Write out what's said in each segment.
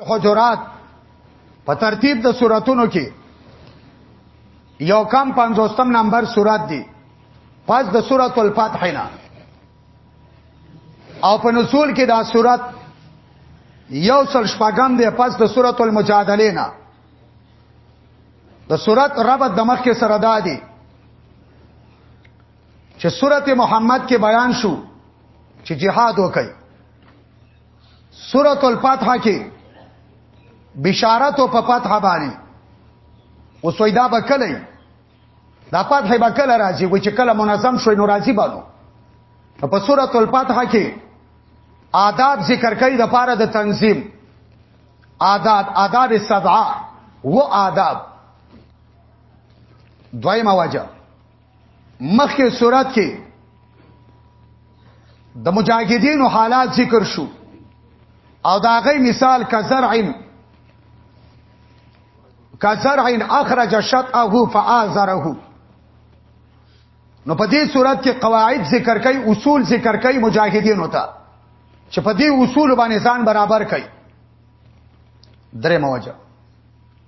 الحجرات په ترتیب د سوراتونو کې یو کم 50 نمبر سورات دی پس د سورۃ الفاتحه نه او په نزول کې دا سورات یو سل شپږم دی پس د سورۃ المجادله نه د سورۃ رب د مخ کې سره دا دی چې سورۃ محمد کې بیان شو چې جهاد وکړي سورۃ الفاتحه کې بشارت او په فتح باندې وسویدا بکلی دا فتح بکل راځي و چې کله منظم شوی نو راځي بانو په سورۃ الفاتحه کې آداب ذکر کوي د پاره د تنظیم آداب آداب السبعه و آداب دویمه وجه مخکې صورت کې د مجاهدینو حالات ذکر شو او دا غي مثال کزرع کزرع اخرج شطه فآزره نو په دې صورت کې قواعد ذکر کوي اصول ذکر کوي مجاهدین وتا چې په دې اصول باندې ځان برابر کوي درې موجه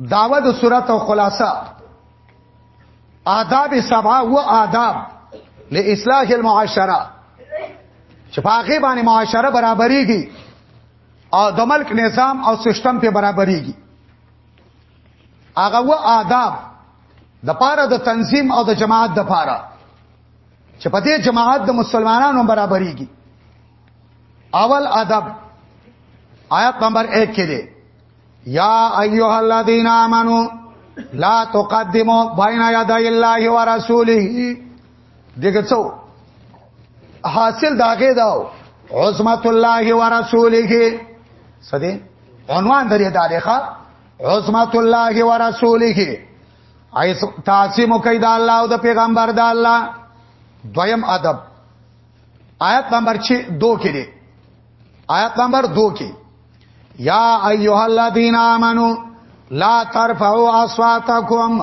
داوه د صورت او خلاصه آداب سبعه و آداب لاصلاح المعاشره چې په هغه باندې معاشره برابرېږي او د ملک نظام او سیستم په برابرېږي هغه و آداب د پاره د تنظیم او د جماعت د پاره چې په دې جماعت د مسلمانانو برابرېږي اول ادب آیت نمبر 1 کې دی یا ایها الذین آمنو لا تقدمو بین یدی الله و رسوله دغه څو حاصل داګه داو عظمت الله و رسوله سدي عنوان درې دالخه عظمت الله و رسوله ایس تعصیم کوي دا الله او د پیغمبر دا الله دویم ادب آیت نمبر 2 کې دی آیت نمبر 2 کې یا ایها الذین آمنو لا ترفعوا اصواتکم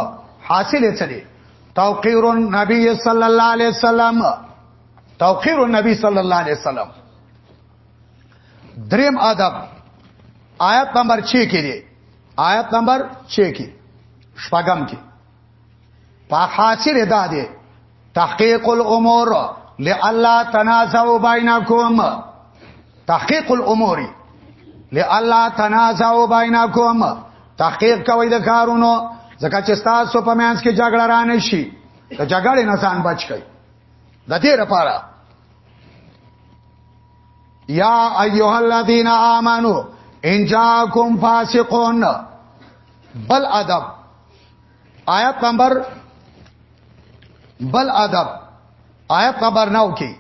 حاصل چلی توقیر النبی صلی الله علیه وسلم توقیر النبی صلی الله علیه وسلم دریم ادب آیت نمبر 6 کې دی آیت نمبر 6 کې شپږم کې په حاصل ادا دی تحقیق الامور لالا تنازعوا بینکم تحقیق الامور لالا تنازعوا بینکم تحقیق کوي د کارونو ځکه چې تاسو په مینس کې جګړه را نه شي د جګړې نه ځان بچ کړئ د دې لپاره یا ایها الذین آمنو ان جاءکم فاسقون بل ادب آیت نمبر بل ادب آیت نمبر 9 کې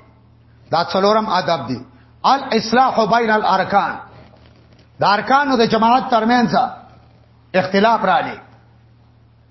دا څلورم ادب دی الاصلاح بین الارکان د ارکانو د جماعت ترمنځ اختلاف را لې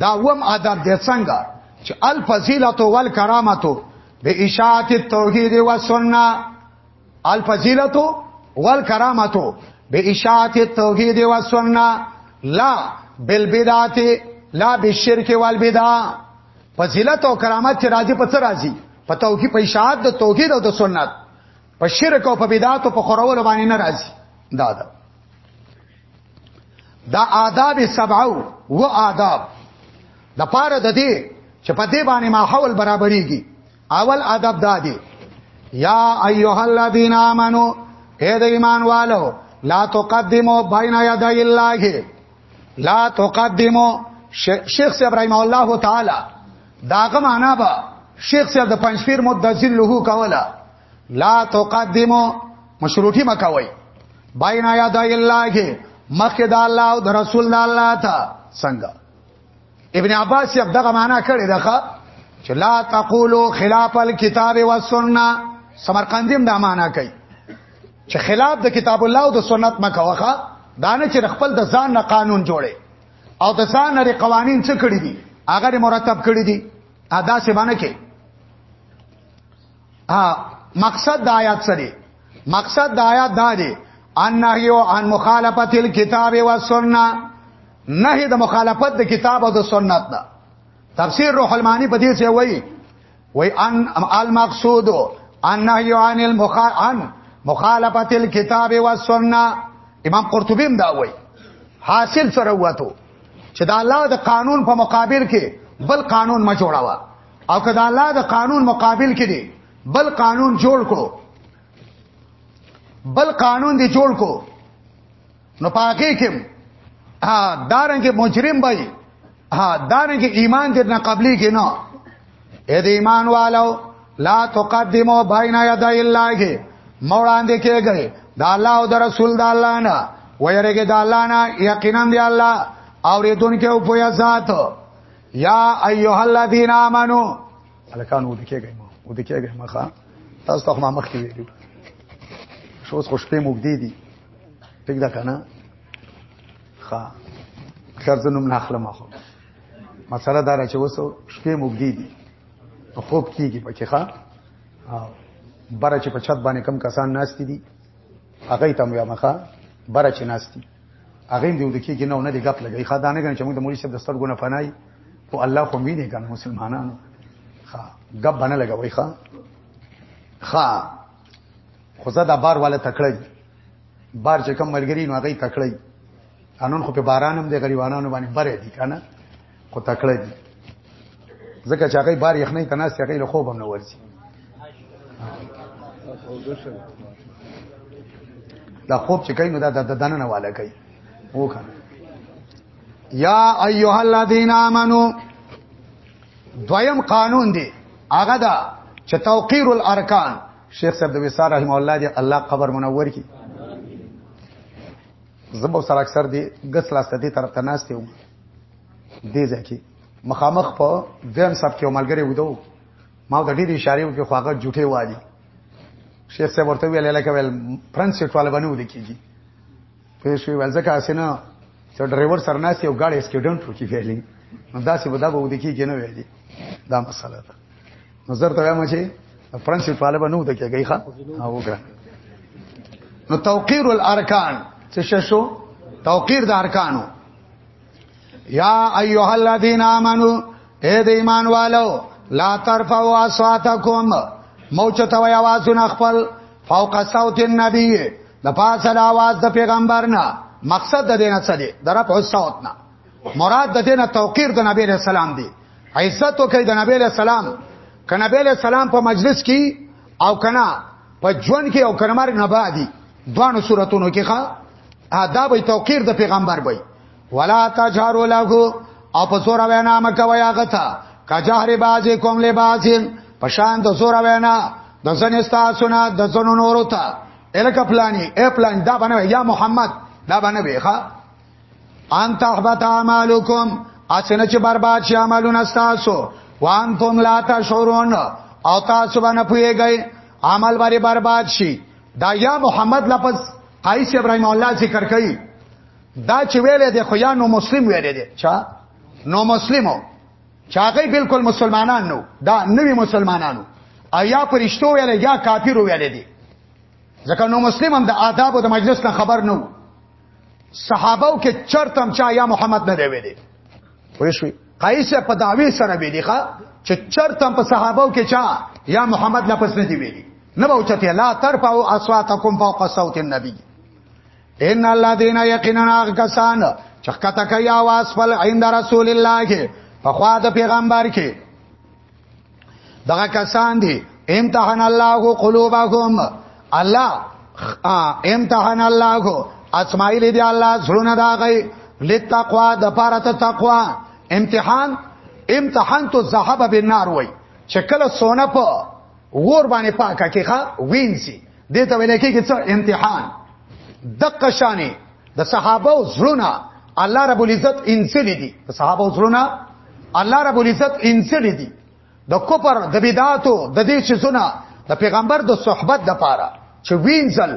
دا وم ادب دی څنګه چې الفضیلت والکرامت به اشاعت التوحید و سنت الفضیلت والکرامت به اشاعت التوحید و سنت لا بالبدعات لا بالشرك والبدع فضیلت او کرامت چې راځي په څه راځي په توحید په اشاعت د توحید او د سنت په شرک او په بدعات او په خورولو باندې نه راځي دا ده دا آداب سبعو و آداب د پاره د دې چې په دې باندې ماحول برابرېږي اول آداب دا دی یا ایها الذین آمنو اے د ایمان والو لا تقدمو بین یدی الله لا تقدمو شیخ سی ابراهیم الله تعالی داغه معنا به شیخ سی د پنځپیر مدذل له کوله لا تقدمو مشروطی مکوي بین آیات الله کې مخکې د الله او د رسول د الله ته څنګه ابن عباس یې دغه معنا کړې ده چې لا تقولو خلاف الكتاب والسنه سمرقندیم دا معنا کوي چې خلاف د کتاب الله او د سنت مکوخه دانه چې خپل د ځان نه قانون جوړي او د ځان لري قوانين څه کړی دي هغه مرتب کړی دي ادا سه باندې کې مقصد د آیات سره مقصد د آیات دا دی ان نهیو عن مخالفت الكتاب والسنه نه د مخالفت د کتاب او د سنت نه تفسیر روح المانی په دې څه وایي وای ان المقصود ان نهیو عن المخالفت مخالفت الكتاب والسنه امام قرطبی هم دا وایي حاصل سره وته چې دا الله د قانون په مقابل کې بل قانون ما جوړاوه او که د الله د قانون مقابل کې دی بل قانون جوړ کو بل قانون دی جوړ کو نو پاکه کې ها دارنګ مجرم بای ها دارنګ ایمان دې نه قبلي کې نه اې دې ایمان والو لا تقدمو بین یدا الله موړاندې کېږي دا الله او د رسول د الله نه ويرګه د الله نه یقینا دی الله اورېدونکو په ذات یا ایها الذین آمنو الکان ودی کېږي مو ودی کېږي مخه تاسو ته ما مخ کې ویلو شو اوس خوشپې موږ دی دي ټیک دا کنه ښا خرځنوم نه اخلم اخو مسله دا را چې وسو شپې موږ دی دي خوب کیږي پکې ښا بره چې په چت باندې کم کسان ناشتي دي هغه ته مو یا مخه بره چې ناشتي هغه دې ودکی کې نه نه دی غپ لګي خا دانه غن چې موږ د مولوی صاحب دستر ګونه پنای او الله خو مين کان مسلمانانو خا غپ باندې لګوي خا خا خو زه دا بار والا تکړه بار چې کم ملګری نو هغه تکړه قانون خو په بارانم د غریبانو باندې بره دي کنه خو تکړه دي ځکه چې هغه بار یخنۍ ته ناس هغه له خوب هم نه ورسي دا خوب چې کین دا د دننه والا کوي وکړه یا ایها الذین آمنو دویم قانون دی هغه دا چې توقیر الارکان شیخ صاحب د وسار رحم الله دی الله قبر منور کی زبو سره اکثر دی غس لاسته دی طرف ته ناشته دې ځکه مخامخ په دویم صف کې ملګری ودو ما د ډېر اشاره وکړ خو هغه جوټه والی شیخ صاحب ورته ویل لکه ویل پرنس ټوال باندې ودی کیږي په شوی ول ځکه اسنه چې ډرایور سرناس یو ګاډي اکسیډنټ وکړي ویلې نو دا څه بدا به ودی کیږي نه ویلې دا مسله ده نظر ته وایم چې پرنس ټوال باندې ودی کیږي ښا او ګره نو توقیر الارکان څه شو توقیر د ارکانو یا ایها الذین آمنو اے د ایمان والو لا ترفعوا اصواتکم موچته وای आवाजونه خپل فوق صوت النبی د پاسه د आवाज د پیغمبر نه مقصد د دینه څه دی د رفع الصوت نه مراد د دینه توقیر د نبی له سلام دی عزت او کې د نبی له سلام ک نبی له سلام په مجلس کې او کنا په ژوند کې او کنمر نه بعدي دوانو صورتونو کې ښا دا به توقیر د پیغمبر وي ولا تجهروا له او په سور وینا مکوي هغه ته کجهر باز کوم له باز په شان د سور وینا د ځن استاسونه د ځن نورو ته الک پلاني ا پلان دا باندې یا محمد دا باندې ویخه ان تحبط اعمالکم اسنه چې برباد شي عملونه تاسو وانتم لا تشعرون او تاسو باندې پويږئ عمل باندې برباد شي دا یا محمد لفظ قایص ابراهیم الله ذکر کوي دا چې ویلې دی خو یا نو مسلم ویلې دی چا نو مسلمو چاغې بالکل مسلمانان نو دا نوی مسلمانانو ایا پرشتو ویلې یا کافر ویلې دی ځکه نو مسلم هم د آداب او د مجلس نه خبر نه صحابو کې چرتم چا یا محمد نه دی ویلي پوه شئ قیس په دعوی سره ویلي ښا چې چرتم په صحابو کې چا یا محمد لپس نه دی ویلي نه به چته لا ترفعوا اصواتکم فوق صوت النبي ان الذين يقيننا غسان چخکته کوي आवाज فل عند رسول الله کې په خوا د پیغمبر کې دغه کسان دي امتحان الله قلوبهم الله امتحان الله اسماعیل دی الله زړونه دا غي لتقوا د پاره ته تقوا امتحان امتحان تو ذهب بالنار وای چې کله سونه په ور باندې پاکه کیخه وینځي دې ته ویل کېږي چې امتحان دقه شانې د صحابه او زړونه الله رب العزت انسلی دي صحابه او زړونه الله رب العزت انسړي دي د کوپر د بدعاتو د دې چې زونه د پیغمبر د صحبت د پاره چې وینځل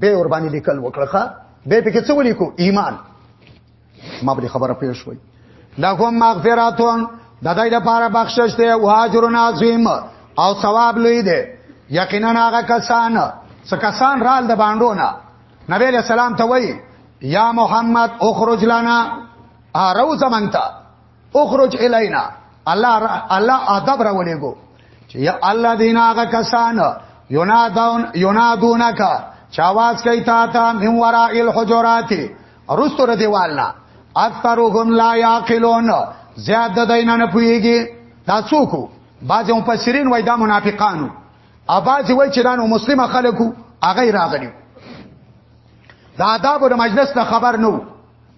به ور باندې لیکل وکړه به په کې څه ولیکو ایمان ما به خبره پیښ وای لهم مغفراتون د دې لپاره بخشش دی او اجر عظیم او ثواب لوی دی یقینا هغه کسان څه کسان رال د باندونه نبی له سلام ته وای یا محمد اخرج لنا ارو زمنګتا اخرج الینا الله الله ادب راولېګو چې یا الله دیناغه کسان ینادون ینادونک چاواز کوي تا ته من وراء الحجرات رستو ردی والنا اکثرهم لا یاقلون زیاد دینه نه پویږي دا څوک بعضی مفسرین وای دا منافقانو او بعضی وای چې دا نو مسلمان خلکو هغه راغلی دا آداب د مجلس نه خبر نو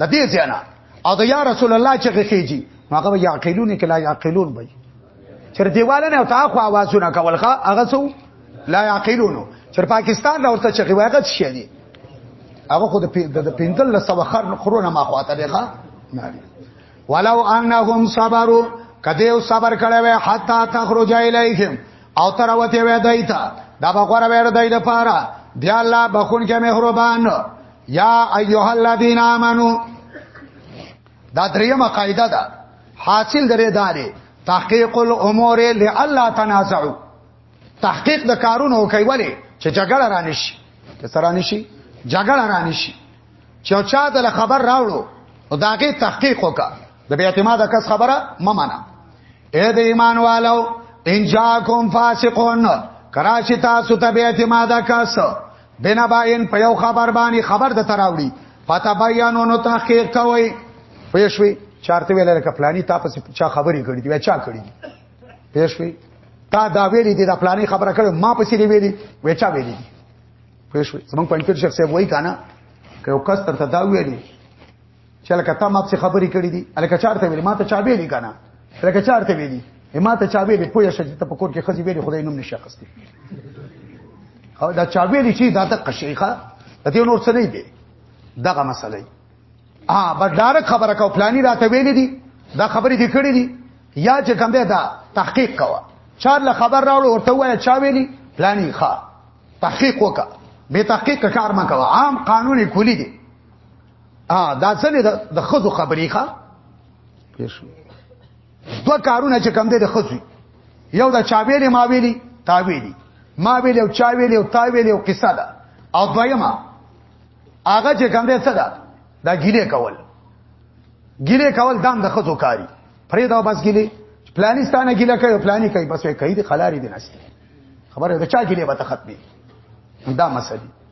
د دې ځنه او د یا رسول الله چې خېږي هغه یا قیلون کې لا یا قیلون وي چر دیواله نه تا خو आवाजونه کول ښه هغه سو لا یا قیلون چر پاکستان دا ورته چې غواغت شي دي هغه خو د پینځل له سو خر خرونه ما خواته دی ښه نه ولو انهم صبروا کدی او صبر کړه وې حتا تخرج الیهم او تر وته وې دایتا دا بغور وې دای د پاره دی الله بخون کې مهربان یا ایها الذین آمنو دا دریمه قاعده ده حاصل درې داري تحقیق الامور لالا تنازعوا تحقیق د کارونو کوي ولی چې جګړه رانه شي چې سره نشي جګړه رانه شي چې چا د خبر راوړو او داګه تحقیق وکا د بی اعتماد کس خبره ممنه اے د ایمان والو ان جاءکم فاسقون کراشی تاسو ته بی اعتماد کس بنا باین په یو خبر باندې خبر د تراوړي پتا بیانو نو تحقیق کوي پېښوي چارته ویل لکه پلاني تاسو چا خبري کړې دي چا کړې دي پېښوي تا دا ویلي دي دا پلاني خبره کړې ما پسې دی ویلي وې چا ویلي دي پېښوي زمونږ پنځه شخص وایي کنه که یو کس تر تداوی دی چې لکه تا ما څه خبرې کړې دي الکه چارته ویلې ما ته چا ویلې کنه الکه چارته ویلې ما ته چا ویلې پوه شې ته په کور کې خزي ویلې خدای نوم نشه خستې او دا چا ویلې چې دا ته قشیخه د دې نور څه نه دی دغه مسله ها به ډار خبره کو پلاني راته ویلې دي دا خبرې دې کړې دي یا چې کوم دا تحقیق کوه چار له خبر راوړ ورته وای چا ویلي پلاني ښا تحقیق وکړه به تحقیق کار ما کوه عام قانوني کلی دي ا دا څنګه د خزو خبرې ښه پېښو دوه کارونه چې کم دي د خزو یو د چاویلې ماویلې تاویلې ماویلې او چاویلې او تاویلې او قصه ده او دویمه هغه چې کم دي څه ده دا ګیله کول ګیله کول دام د خزو کاری پرې دا بس ګیله پلاني ستانه ګیله کوي پلاني کوي بس وي کوي د خلاري دي نشته خبره ده چا ګیله به ختمي دا مسله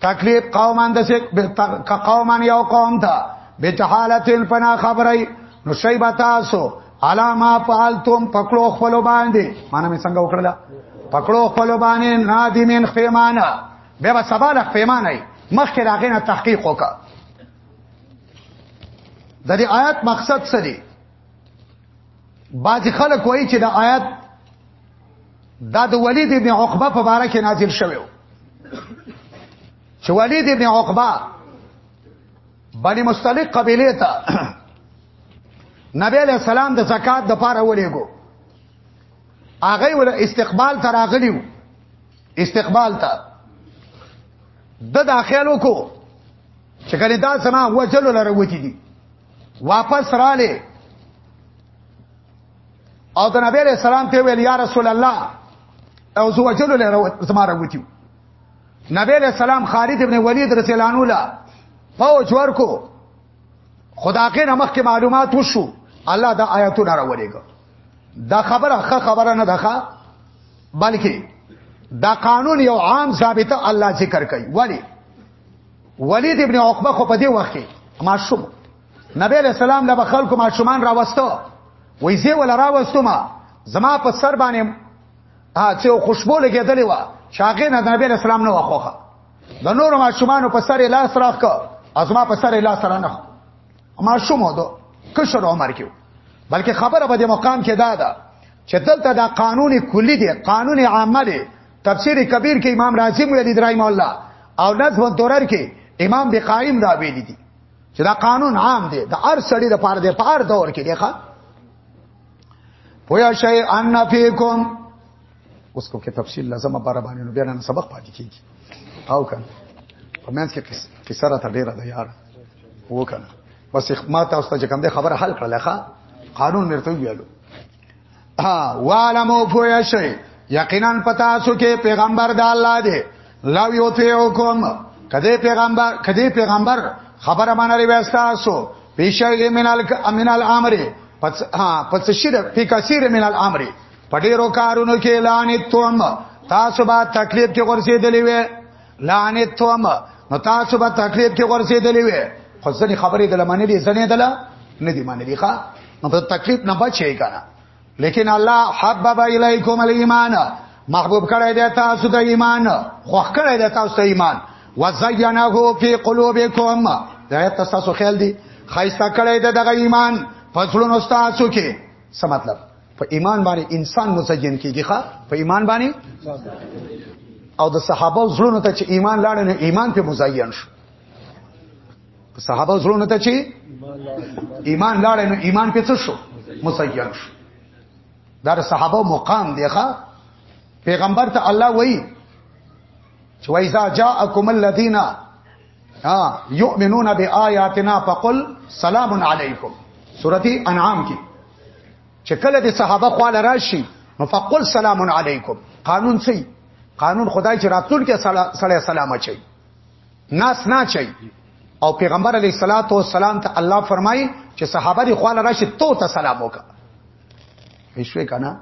تکلیف قومان د سک قومان یو قوم ته بجحالتن پنا خبرای نو شی بتاسو علاما فعلتم پکړو خپل باندې معنی می څنګه وکړه پکړو خپل باندې نادمین خیمانه بیا به سبا لخ پیمانه مخکې راغې نه تحقیق وکا د دې آیات مقصد څه دی بعضی خلک وایي چې د آیات دا د ولید ابن عقبه په باره کې نازل شوی و چې ولید ابن عقبه بنی مستلق قبیله ته نبی علیہ السلام د زکات د پاره ولېګو هغه ول استقبال تر اغلیو استقبال ته د داخل وکړو چې کله دا سما وجل لره وتی دي واپس رااله او د نبی علیہ السلام ته ویل یا رسول الله او زو وجلو له زما راوتیو نبی علیہ السلام خالد ابن ولید رضی الله عنه لا فوج ورکو خدا کې نمخ کې معلومات وشو الله دا آیاتونه راولېګو دا خبره ښه خبره نه ده بلکې دا قانون یو عام ضابطه الله ذکر کوي ولی ولید ابن عقبه خو په دې وخت کې معصوم نبی علیہ السلام له خلکو ماشومان راوستو وای زه ول راوستو ما زما په سر باندې ا چې خوشبو لګېدلې و شاګه نه نبی علیہ السلام نه وخوخه د نور ماشومان په سر لاس راخ کو ازما په سر لاس را نه ماشوم دو کشر عمر کیو بلکې خبره به د مقام کې دا ده چې دلته دا قانون کلی دی قانون عامه دی تفسیر کبیر کې امام رازی ویل دی رحم الله او نظم الدرر کې امام بقائم دا ویل دي چې دا قانون عام دی د هر سړي د پاره د پار دور کې دی ښا پویا شي ان فیکم اوس کو کې تفصیل لازمه بار باندې نو بیا نن سبق پاتې کیږي او کنه په منځ کې قصه را ډیره ده یار وکنه بس ما تاسو ته کوم ده خبره حل کړل ښا قانون مرته ویلو ها والمو پویا شي یقینا پتا سو کې پیغمبر د الله دی لو یوتیوکم کدی پیغمبر کدی پیغمبر خبره مان لري وستا سو پیشل من ال من الامر پس ها پس شیر فی کثیر من الامر پډیرو کارونو کې اعلان توم تاسو به تکلیف کې ورسېدلې وې لعنتهم نو تاسو به تکلیف کې ورسېدلې وي خو ځنې خبرې د لمنې دي ځنې دلا نه دي منلې ښا نو په تکلیف نه بچي کنه لیکن الله حبب الیکم الايمان محبوب کړی دی تاسو د ایمان خوښ کړی دی تاسو د ایمان وزینه فی قلوبکم دا تاسو خیال دی خیسته کړی دی دغه ایمان فصلونو تاسو کې څه مطلب په ایمان باندې انسان مزین کیږي ښا په ایمان باندې او د صحابه زړونو ته چې ایمان لاړ نه ایمان په مزین شو صحابه زړونو ته چې ایمان لاړ نه ایمان په څه شو مزین شو دا صحابه مقام دی ښا پیغمبر ته الله وایي چې وایذا جاءکم الذین ها یؤمنون بیااتنا فقل سلام علیکم سورتی انعام کې چې کله د صحابه خواله راشي نو فقل سلام علیکم قانون سي قانون خدای چې راتلون کې سړی سلام اچي ناس نه اچي او پیغمبر علی صلوات و سلام ته الله فرمایي چې صحابه دی خواله راشي تو ته سلام وکړه هیڅ وکنا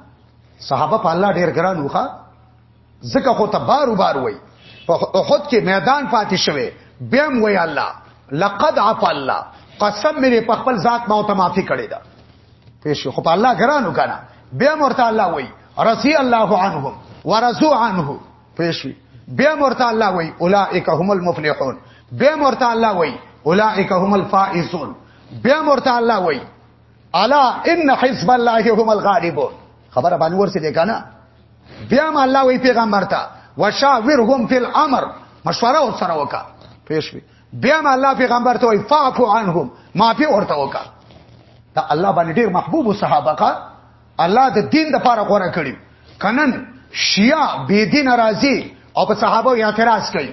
صحابه په الله ډیر ګران وخه ځکه خو ته بار بار وای په احد کې میدان پاتې شوه بیا م وای الله لقد عفا الله قسم مې په خپل ذات ما ته معافي کړې ده پیش خو په الله ګرانو کنه بیا مرته الله وای رضی الله عنهم ورضو عنه پیش بیا مرته الله وای اولئک هم المفلحون بیا مرته الله وای اولئک هم الفائزون بیا مرته الله وای الا ان حزب الله هم الغالبون خبره باندې ورسېده کنه بیا ما الله وی پیغمبر ته وشاورهم فی الامر مشوره ور سره وکا پیش بیا ما الله پیغمبر ته وی فاعفو عنهم معافي ورته وکا دا الله باندې ډیر محبوب صحابه کا الله د دین د پاره غوړه کړی کنن شیعه بی دین راضی او په صحابه یې اعتراض کوي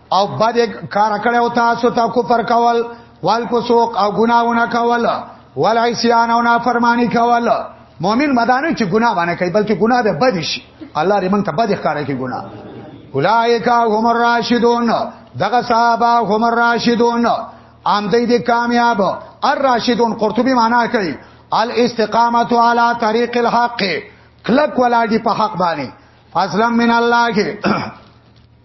او بد کار کړه او تاسو ته کفر کول وال فسوق او ګناونه کول وال عصيان او نافرمانی کول مؤمن مدانه چې ګناه باندې کوي بلکې ګناه به بد شي الله دې موږ ته بد ښکارا کوي ګناه اولائک هم الراشدون دغه صحابه هم الراشدون ام دې دې کامیاب الراشدون قرطبي معنا کوي الاستقامت علی طریق الحق کلک ولاډي په حق باندې فضلا من الله کې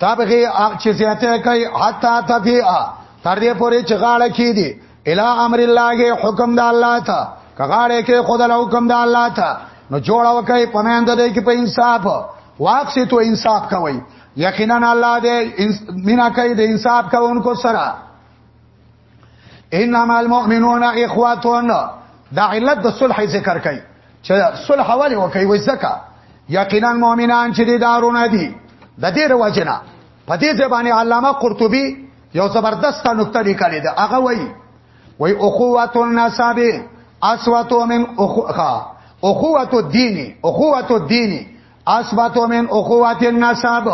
تبغي چې زیاته کوي حتا تفیعا تر دې پورې چې غاړه کې دي الا امر الله حکم د الله ته کغاړه کې خدای له حکم د الله ته نو جوړ وکي پمند دې کې په انصاف واپسې تو انصاف کوي یقینا الله دې مینا کوي د انصاف کوونکو سره انما المؤمنون اخواتون دا علت د صلح ذکر کوي چې صلح ولې وکوي وای زکه یقینا مؤمنان چې دي دارونه دي د دې رواجنه په دې ځبانه علامه قرطبي یو زبردست نقطه لیکلې ده هغه وای وای اخوات النسب اسوات من اخوها اخوات الدين اخوات الدين اسوات من اخوات النسب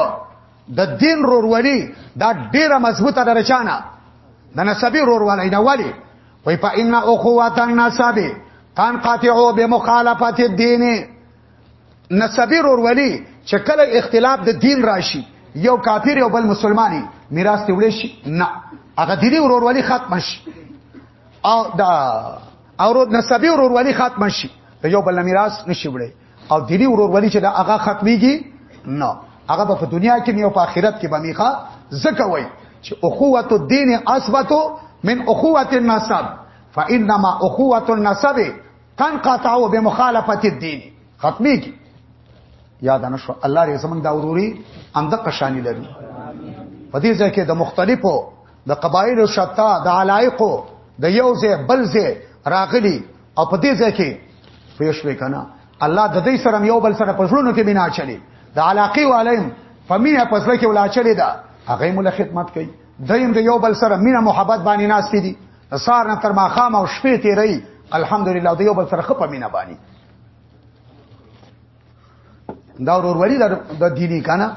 د دین رورولي دا ډیره مضبوطه درچانه د نسبی رورولای نه ولی وای په ان اخوات النسب تان قاطعو بمخالفت الدين نسبی رورولي چې کله اختلاف د دین راشي یو کافر یو بل مسلمانی میراث ته وړي شي نه هغه دیني ورورولي ختم شي او دا او نسبی ورورولي ختم شي یو بل میراث نشي وړي او دیني ورورولي چې دا هغه ختميږي نه هغه په دنیا کې نه او په آخرت کې به میخه زکه وای چې اخوت الدین اثبتو من اخوت النسب فانما اخوت النسب تنقطع بمخالفه الدين ختميږي یاد نه شو الله دې زمونږ دا وروري اند قشانی لري په دې ځای کې د مختلفو د قبایل شتا د علایقو د یو ځای بل ځای راغلي او په دې ځای کې پېښوي کنه الله د دې سره یو بل سره پښلونو کې بنا چلی د علاقه او علم فمینه پسله کې ولا چلی دا هغه مل خدمت کوي دیم د یو بل سره مینه محبت باندې ناس دي سار نه تر ماخام او شپې تیری الحمدلله د یو بل سره خپ مینه باندې دا ورورولي د دیني کنه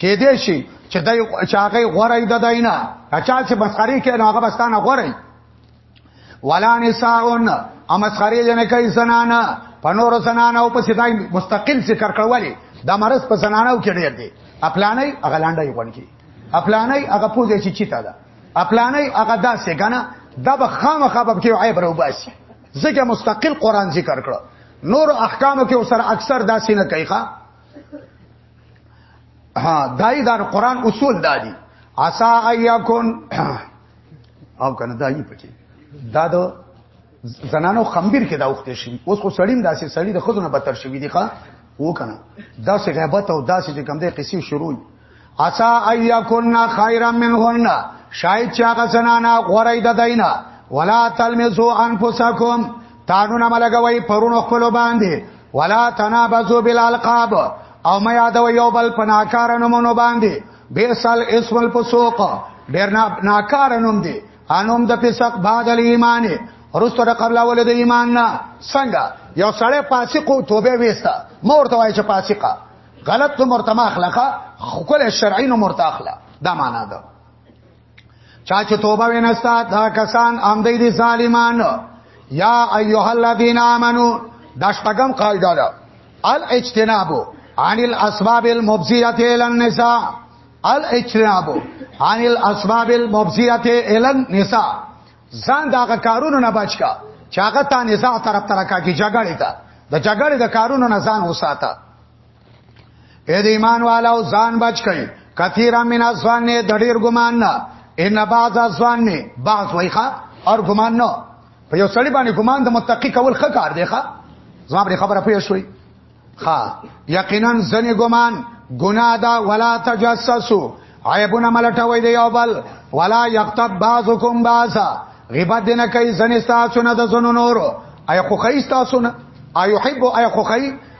کې دې شي چې دای چاغې غورای د داینا اچا چې مسخري کې نو هغه بستانه غورای ولا نساون ا مسخري جن کوي زنانا پنور زنانا او په سیدای مستقل ذکر کړولې دا مرز په زنانو کې ډېر دی خپلانې هغه لانډې غون کې خپلانې هغه پوزې چې چیتا ده خپلانې هغه داسې کنه دا به خامخا به کې عیب رو باسي ځکه مستقل قران ذکر کړو نور احکام کې اوسر اکثر داسې نه کوي ښا ها دای دا قران اصول دادی عسا ایاکون او کنه دای پکې دا د زنانو خمبیر کې دا وخت شي اوس خو سړیم داسې سړی د خزونه بتر شوی دی ښا وکنه داسې غیبت او داسې چې کوم دې قصې شروع عسا ایاکون خیرا منهن شاید چې هغه زنانا غوړی د دینه ولا تلمزو انفسکم تانونه ملګوي پرونو خپل باندې ولا تنابزو بالالقاب او ما یادو یو بل پناکار نومونو باندې بیسل اسم الفسوق ډیر ناکار نوم دی انوم د فسق بعد الايمان رسو د قبل اول د ایمان نه څنګه یو سړی فاسق او توبه وستا مور ته وای چې فاسقه غلط نو مرتما اخلاقه خپل شرعي نو مرتاخله دا معنا ده چا چې توبه وینستا دا کسان هم دی دي ظالمان یا ایها الذین آمنو دا شپږم قاعده ده الاجتناب عن الاسباب المبذیه الى النساء الاجتناب عن الاسباب المبذیه الى النساء ځان دا کارونو نه بچکا چاغه تا نساء طرف ترکا کی جګړه ده د جګړې د کارونو نه ځان وساته اې د ایمان والا او ځان بچ کړئ کثیرا من اسوان نه د ډیر ګمان نه ان بعض اسوان نه بعض وایخه او ګمان نه په یو سړی باندې ګمان د متقی کول ښه کار دی ښه زما پر خبره پوه شوي ها یقینا ځنې ګمان ګناه دا ولا تجسسو عیبونه ملټوي دی یو بل ولا یغتب بعضکم بعضا غیبت دینه کوي ځنې تاسو نه د زونو نورو اي خو خي تاسو نه اي يحب اي خو خي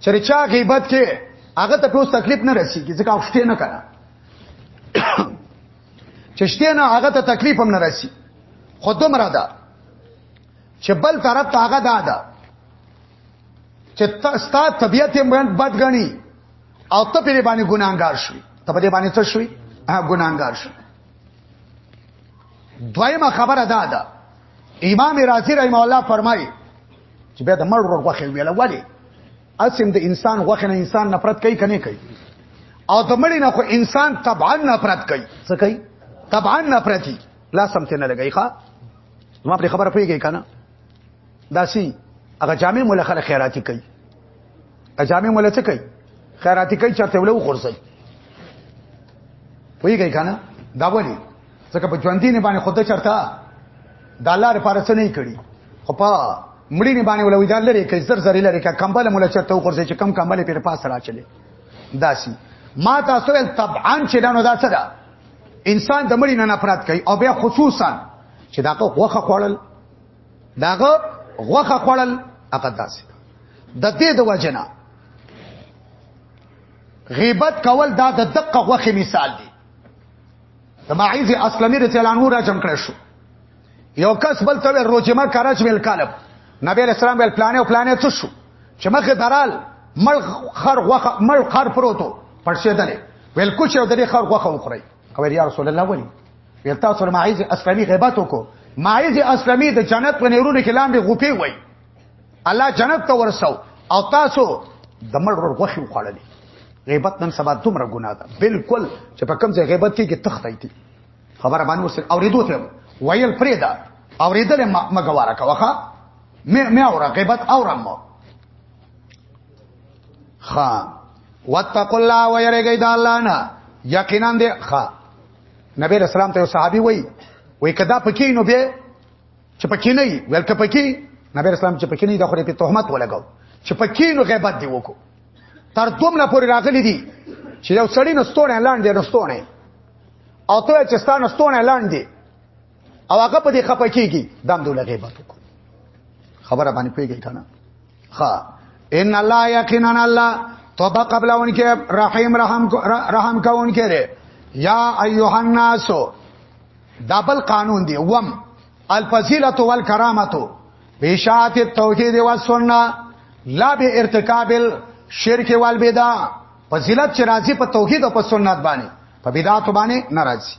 چرچا غیبت کې هغه ته ټول تکلیف نه رسیږي ځکه اوښته نه کړه چشته نه هغه ته تکلیف هم نه رسی خود دومره ده چې بل طرف ته هغه ده ده چې ستا طبیعت یې بد غني او ته په باندې ګناګار شوي ته په باندې څه شوي هغه ګناګار شوي دویمه خبره ده ده امام رازی رحم الله فرمایي چې بیا د مړ ورور غوخه ویله ولی اسیم د انسان غوخه نه انسان نفرت کوي کني کوي او د مړی نه خو انسان طبعا نفرت کوي څه کوي طبعا نفرتي لا سمته نه لګي ښا ما پر خبره پیږي کنه داسي هغه جامع ملخل خیراتی کوي اجامه مولا څه کوي خیراتي کوي چرته ولو خورسي وی کوي کنه دا ولي ځکه په ژوندۍ نه باندې خود چرته د الله لپاره څه نه کړي خو په مړی نه باندې ولوي دا لري کې زر زر لري کې کمبل مولا چرته وخورځي چې کم کمبل په پاس را چلے داسي ما تاسو ول طبعا چې دانو دا څه ده انسان د مړی نه نفرت کوي او بیا خصوصا چې دا کو وخه خوړل داغه غوخه خړل هغه داسې د دې د وجنا غیبت کول دا د دقه غوخه مثال دی د معیز اسلمي رضی الله عنه را جمع کړ شو یو کس بل ته روجمه کراچ ویل کالب نبی علیہ السلام ویل پلانې او پلانې څه شو چې مخه درال مل خر غوخه مل خر پروتو پړشه دلې ویل کوچ او دلې خر غوخه وخوري او یا رسول الله ولی ویل تاسو له معیز اسلمي غیبت وکړو معیز اسلمي د جنت په نهرونو کې لاندې غوپی وای الله جنت ته ورسو او تاسو د مړ ور غوښي خوړلې غیبت نن سبا دومره ګناه ده بالکل چې په کوم ځای غیبت کې کې تخت ایتي خبره باندې وسه اوریدو ته ویل پرېدا اوریدل مګواره کا وخه مې مې اورا غیبت اورم خا واتقوا الله ويرګي د الله نه یقینا دی خا نبی رسول الله ته صحابي وای وای کدا پکې نو به چې پکې نه وي ولکه پکې نبی رسول الله چې پکې نه د خوري په تهمت ولګاو چې پکې نو غیبت دی وکړو تر دوم نه پورې راغلي دي چې یو سړی نستونه لاندې نستونه او ته چې ستان نستونه لاندې او هغه په دې خپکیږي دم دوله غیبت وکړو خبره باندې پیږی کنه ها ان الله یقینا الله توبه قبل اونکه رحیم رحم رحم کاونکه ره یا ایها الناس دبل قانون دی وم الفضیلۃ والکرامۃ بشاعت التوحید والسنه لا به ارتکاب الشرک والبدع فضیلت چې راځي په توحید او په سنت باندې په بدعت باندې ناراضي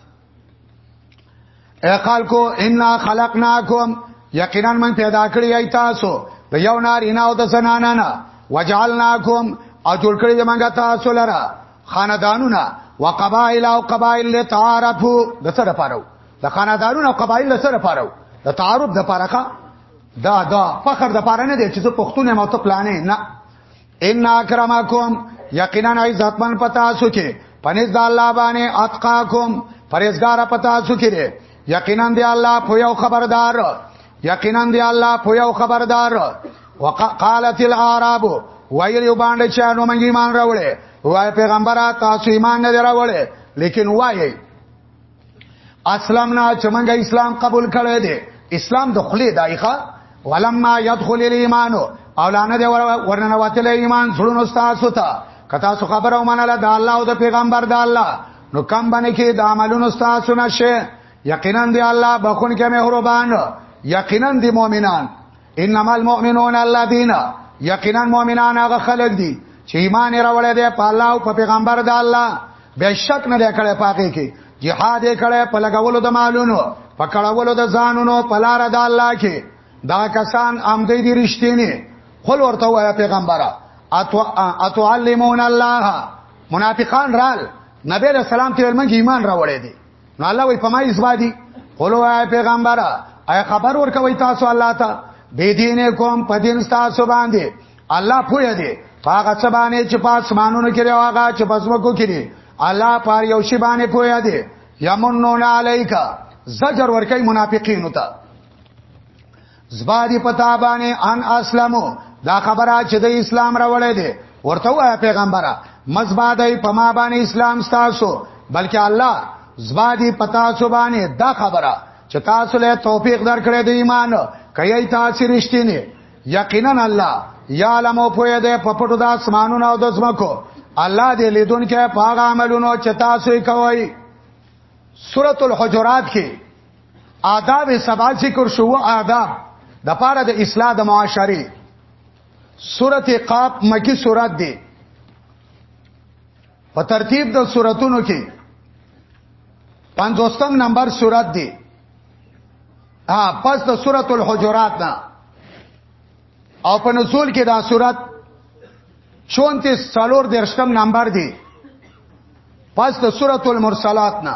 اے خلکو ان خلقناکم یقینا من پیدا کړی ای تاسو د یو نار اینا او د زنانا نه وجعلناکم او جوړ کړی موږ تاسو لره خاندانونه وقبائل او قبائل لتعارفوا د سره پاره د خاندانونو او قبائل له سره پاره د تعارف د پاره دا دا فخر د پاره نه دی چې زه پښتون یم او ته پلانې نه ان اکرمکم یقینا عزتمن پتا سو کې پنځ د الله باندې اتقاکم پرېزګار پتا سو کې دی یقینا دی الله په یو خبردار یقینا دی الله په یو خبردار وقالت الاعراب وایل یو باندې چې نو مونږ ایمان راوړې وای پیغمبره تاسو ایمان نه راوړې لیکن وایي اسلام نه چې موږ اسلام قبول کړی دی اسلام د خلی دایخه ولما يدخل الايمان اولانه دی ورننه وتل ایمان سړونو تاسو ته کتا سو خبره ومنله د الله او د پیغمبر د الله نو کم باندې کې د عملونو تاسو نشه یقینا دی الله بخون کې مهربان یقینا دی مؤمنان انما المؤمنون الذين یقینا مؤمنان هغه خلک دي چې ایمان راوړی دی په الله او په پیغمبر د الله به شک نه دی کړی پاکه کې jihad یې کړی په لګولو د مالونو په کړولو د ځانونو په لار د الله کې دا کسان امدې دي رښتینی خل ورته وای پیغمبره اتو اتو علمون الله منافقان رال نبی رسول الله ته ایمان راوړی دی نو الله وی پما ازوادی قولو آئے پیغمبر آئے خبر ورکوی تاسو الله تا بی دین کوم په دین تاسو باندې الله پوی دی هغه څه باندې چې پاس مانونو کې راغا چې بزمکو کې دی الله پار یو شی باندې پوی دی یمنون علیکا زجر ورکی منافقین ته زبا دی پتا باندې ان اسلمو دا خبره چې د اسلام راوړې دي ورته وای پیغمبره مزبا دی په ما باندې اسلام تاسو بلکې الله زبا دی پتا سو باندې دا خبره چې تاسو له توفیق درکړې د ایمان کوي تاسو رښتینی یقینا الله یعلم او پوهه ده په پټو د اسمانونو او د زمکو الله دې لیدونکو په هغه عملونو چې تاسو یې کوئ سورۃ الحجرات کې آداب سبا ذکر شو آداب د پاره د اصلاح د معاشري سورۃ قاف مکی سورۃ دی په ترتیب د سوراتونو کې پنځوستم نمبر سورۃ دی ها پس د سورۃ الحجرات نه او په نزول کې دا صورت 34 سالور درشتم نمبر دی پس د سورۃ المرسلات نه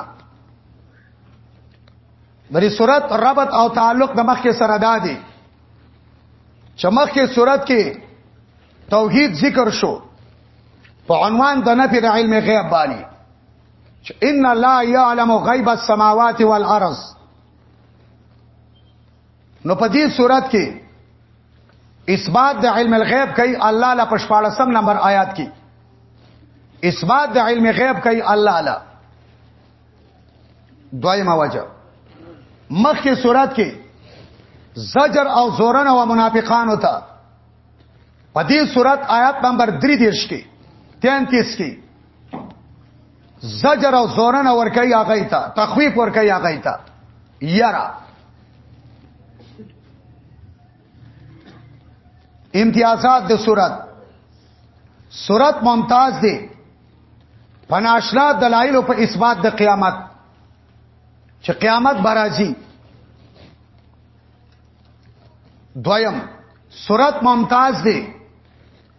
بری صورت ربط او تعلق د مخ کې سره دا دی چې مخ کې صورت کې توحید ذکر شو په عنوان د نفي د علم غیب باندې ان لا يعلم غیب السماوات والارض نو په دې صورت کې اثبات د علم الغیب کوي الله لا په 14 نمبر آیات کې اثبات د علم غیب کوي الله لا دویمه وجه مخکې صورت کې زجر او زورن او منافقان ہوتا په دې صورت آیات نمبر 3 دیش کې 33 کې زجر او زورن ور کوي هغه ته تخویف ور کوي هغه ته یرا امتیازات د صورت صورت ممتاز دی پناشلا دلایل په اثبات د قیامت چې قیامت برازي دویم صورت ممتاز دی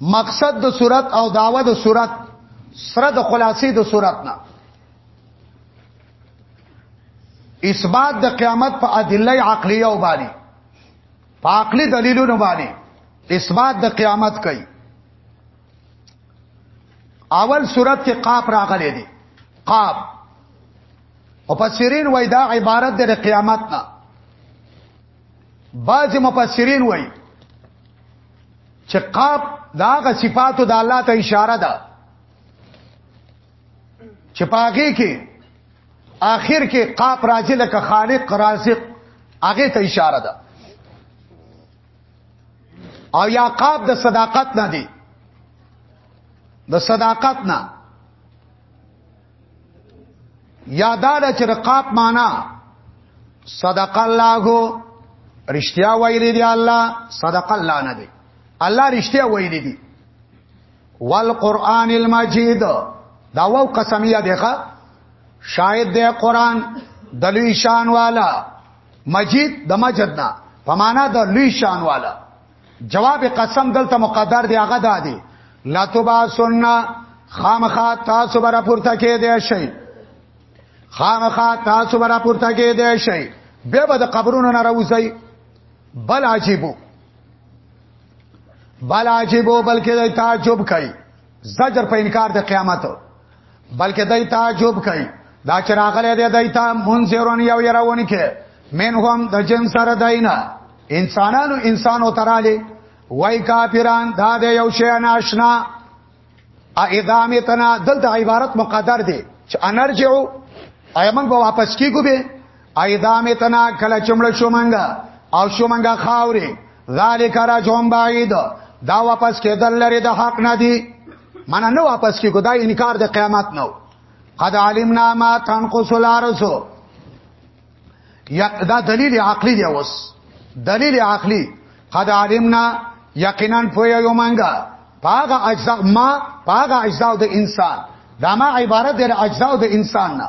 مقصد د صورت او داوه د صورت سره د خلاصې د صورت نه اثبات د قیامت په ادله عقلیه او باندې په عقلي دلیلونو باندې اثبات د قیامت کوي اول صورت کې قاف راغلي دي قاف او پسیرین وای دا عبارت د قیامت نه بعض مفسرین وایي چې قاب داغه صفاتو د الله ته اشاره ده چې پاګه کې آخر کې قاب راځي لکه خالق رازق هغه ته اشاره ده او یا قاب د صداقت نه دی د صداقت نه یادار چې رقاب معنا صدق الله رښتیا ویلي دی الله صدق الله نه دی الله رښتیا ویلي دی والقران المجید دا وو قسمیه دیخه شاید دی قران د لوی شان والا مجید د مجدنا په معنا د لوی شان والا جواب قسم دلته مقدر دی هغه دادی لا تبا سننا خامخا تاسو برا پورته کې دی شي خامخا تاسو برا پورته کې دی شي به به د قبرونو نه راوځي بل عجیبو بل عجیبو بلکې د تعجب کوي زجر په انکار د قیامت بلکې دای تعجب کوي دا چې راغله دی دای ته منذرون یو يرونی کې من هم د جن سره داینا انسانانو انسانو تراله وای کافران دا د یو شی ناشنا ا ادامه تنا دلته عبارت مقدر دی چې انرجو ایمن به واپس کیږي به ایدا متنا کله چمړ شو منګه او شو منګه خاوري ذالک رجوم بعید دا واپس کېدل لري د حق نه دی من نه واپس کې خدای انکار د قیامت نو قد علمنا ما تنقص الارض یا دا دلیل عقلی دی اوس دلیل عقلی قد علمنا یقینا پوی یو منګه پاغه اجزا ما پاغه اجزا د انسان دا ما عبارت د اجزا د انسان نه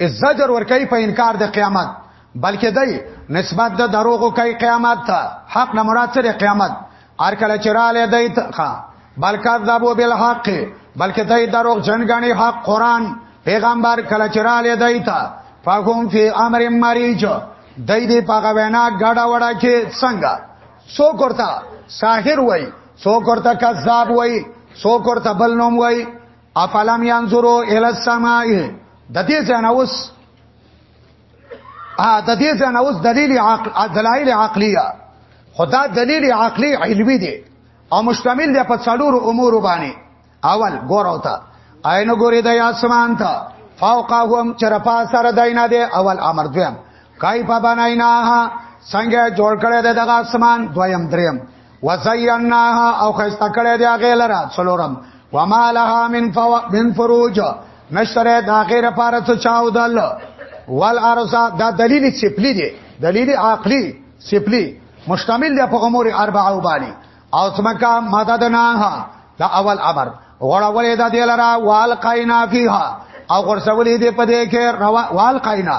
اس زجر ور کوي په انکار د قیامت بلکې دای نسبت د دروغ کوي قیامت ته حق نه مراد سره قیامت ار کله چراله دای ته بلکې ذبو بالحق بلکې دای دروغ جنګانی حق قران پیغمبر کله چراله دای ته فهم فی امر مریج دای دې پاګه وینا غاډا وډا کې څنګه سو کرتا ساحر وای سو کرتا کذاب وای سو کرتا بل نوم وای افلم ينظروا الى السماء د دې ځنه اوس ا د دې ځنه اوس دلیل عقل دلایل عقلیه خدا دلیل عقلی علمی دی او مشتمل دی په څلور امور باندې اول ګور اوتا عین ګورې د اسمان ته فوقهم چرپا سره دینه دی اول امر دویم کای په بناینا څنګه جوړ کړی دغه اسمان دویم دریم وزیناها او خسته کړه دی هغه لره څلورم وما لها من فو... من فروج نشره دا غیر پاره څه چاو دل وال ارزا دا دلیل سپلی دی دلیل عقلی سپلی مشتمل دی په امور اربعه باندې او سمکا مدد نه دا اول امر غړولې دا دی لره وال قینا فیها او غرسولې دې په دې کې وال قینا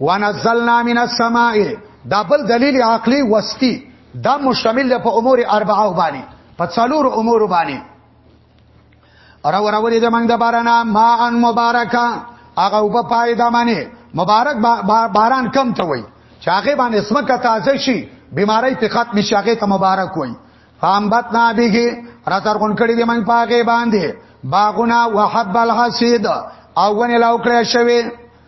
ونزلنا من السماء دا بل دلیل عقلی وستی دا مشتمل په امور اربعه باندې په څلور امور باندې اور اور اور دې موږ د بارنا ما ان مبارکا هغه وب پای دا باندې مبارک باران کم ته وای چاغه باندې اسمه کا تازه شي بیماری په خط مشاغه ته مبارک وای فامبت نا بیه را تر کون کړي دې موږ پاګه باندې باغونه وحب الحسید او ونه لو کړی شوی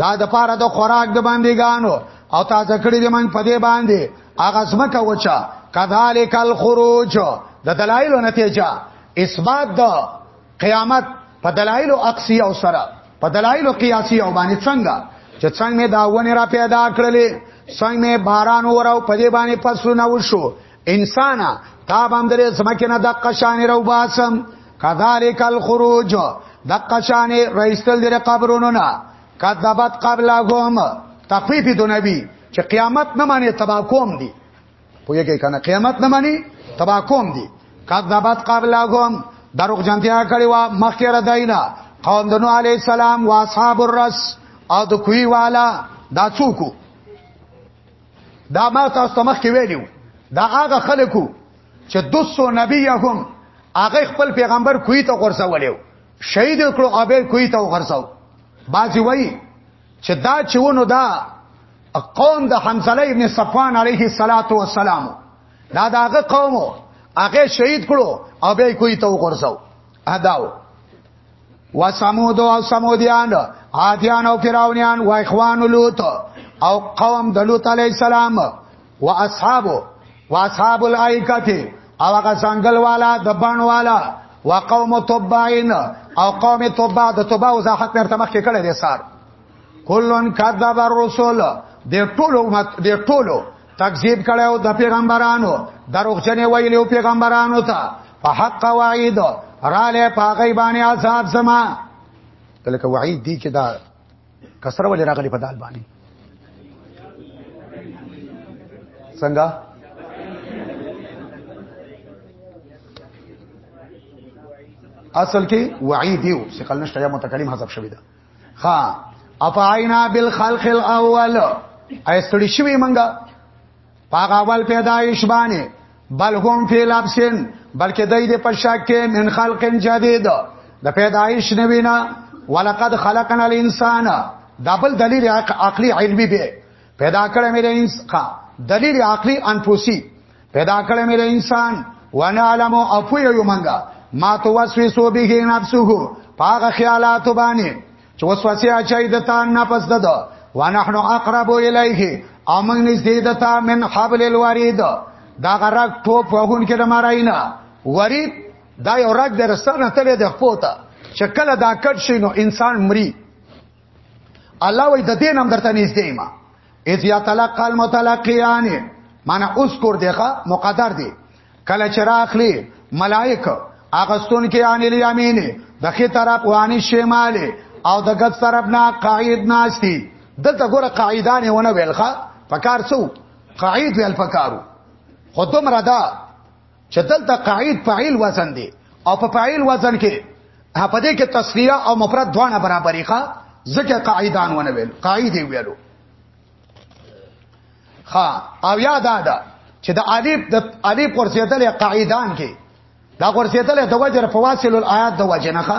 دا د پاره د خوراک د باندې ګانو او تازه کړی دی من په دې باندې هغه سمکه وچا کذالک الخروج د دلایل نتیجه اثبات د قیامت په دلایل عکسی او سره په دلایل قیاسی او باندې څنګه چې څنګه دا ونه را پیدا کړلې څنګه باران وراو په دې باندې پسونه وشو انسان تا بام درې زمکه نه د قشان رو باسم کذالک الخروج د قشان رئیسل در قبرونو نه کذبت قبلهم تخفیف د نبی چې قیامت نه معنی تبا کوم دی پوهیږي کنه قیامت نه معنی تبا کوم دی کذبت قبلهم دروغ جنتیا کړي وا مخکره داینا قوم دنو علی السلام واصحاب الرس او د کوی والا دا څوک دا ما تاسو ته مخکې ویلو دا هغه خلکو چې دوسو نبیهم هغه خپل پیغمبر کوی ته ورسولیو شهید کړو او به کوی ته ورسو بعضی وای چې دا چېونو دا قوم د حنزله ابن صفوان علیه الصلاۃ والسلام دا داغه قوم هغه شهید کړو او به کوی ته ورسو اداو و سمود او سمودیان عادیان او فراونیان و اخوان لوط او قوم د لوط علی السلام و اصحاب و اصحاب الایکه او هغه څنګهل والا د بڼ والا و قوم تبعین او قوم تبع د تبع وضاحت مرته مخ کې کړی دی سار کلن کذب الرسل د ټولو د ټولو تکذیب کړو د پیغمبرانو دروغجنې ویلو پیغمبرانو ته په حق وعید را له پاغی باندې عذاب سما تلک وعید دی کې دا کسر ولې راغلی په دال باندې څنګه اصل کې وعید یو څه کله نشته یا متکلم حذف شوی دا ها افاینا بالخلق الاول ایستړي شوی منګه پاغه اول پیدایش باندې بل هم فی لبسن بلکې دای دې په شک کې من خلق جدید د پیدایش نوینا ولقد خلقنا الانسان دا بل دلیل عقلی علمی به پیدا کړی مې انسان دلیل عقلی انفوسی پیدا کړم له انسان وانا علم او پوی یو منګه ما تو وسوسو به نفسه پاغه خیالات باندې چې وسوسه اچای د تا نه پس دده ونحنو اقرب الیه او موږ نږدې د تا من حبل الورید دا غرق ټوپ وهون کې د ماراینا ورید دا یو رګ درستانه تلې د خپوتا شکل دا کټ شینو انسان مري الله وای د دین هم درته نږدې ما اذ یتلقى المتلقیان معنا اوس کور دیخه مقدر دی کله چې راخلی ملائک اغستون کې ان الیامین د خې طرف وانی شمال او د غد طرف نه قاعد ناشتي دلته ګوره قاعدانه ونه ویلخه پکار څو قاعد ویل پکارو خودم را دا چې دلته قاعد فاعل وزن دی او په فاعل وزن کې په دې کې تسنیه او مفرد دواړه برابرې ښه ځکه قاعدان ونه ویل قاعده ویلو ها او یاد ده چې د الف د الف ورسېدل قاعدان کې دا ورسېدل د وجر فواصل الایات د وجنخه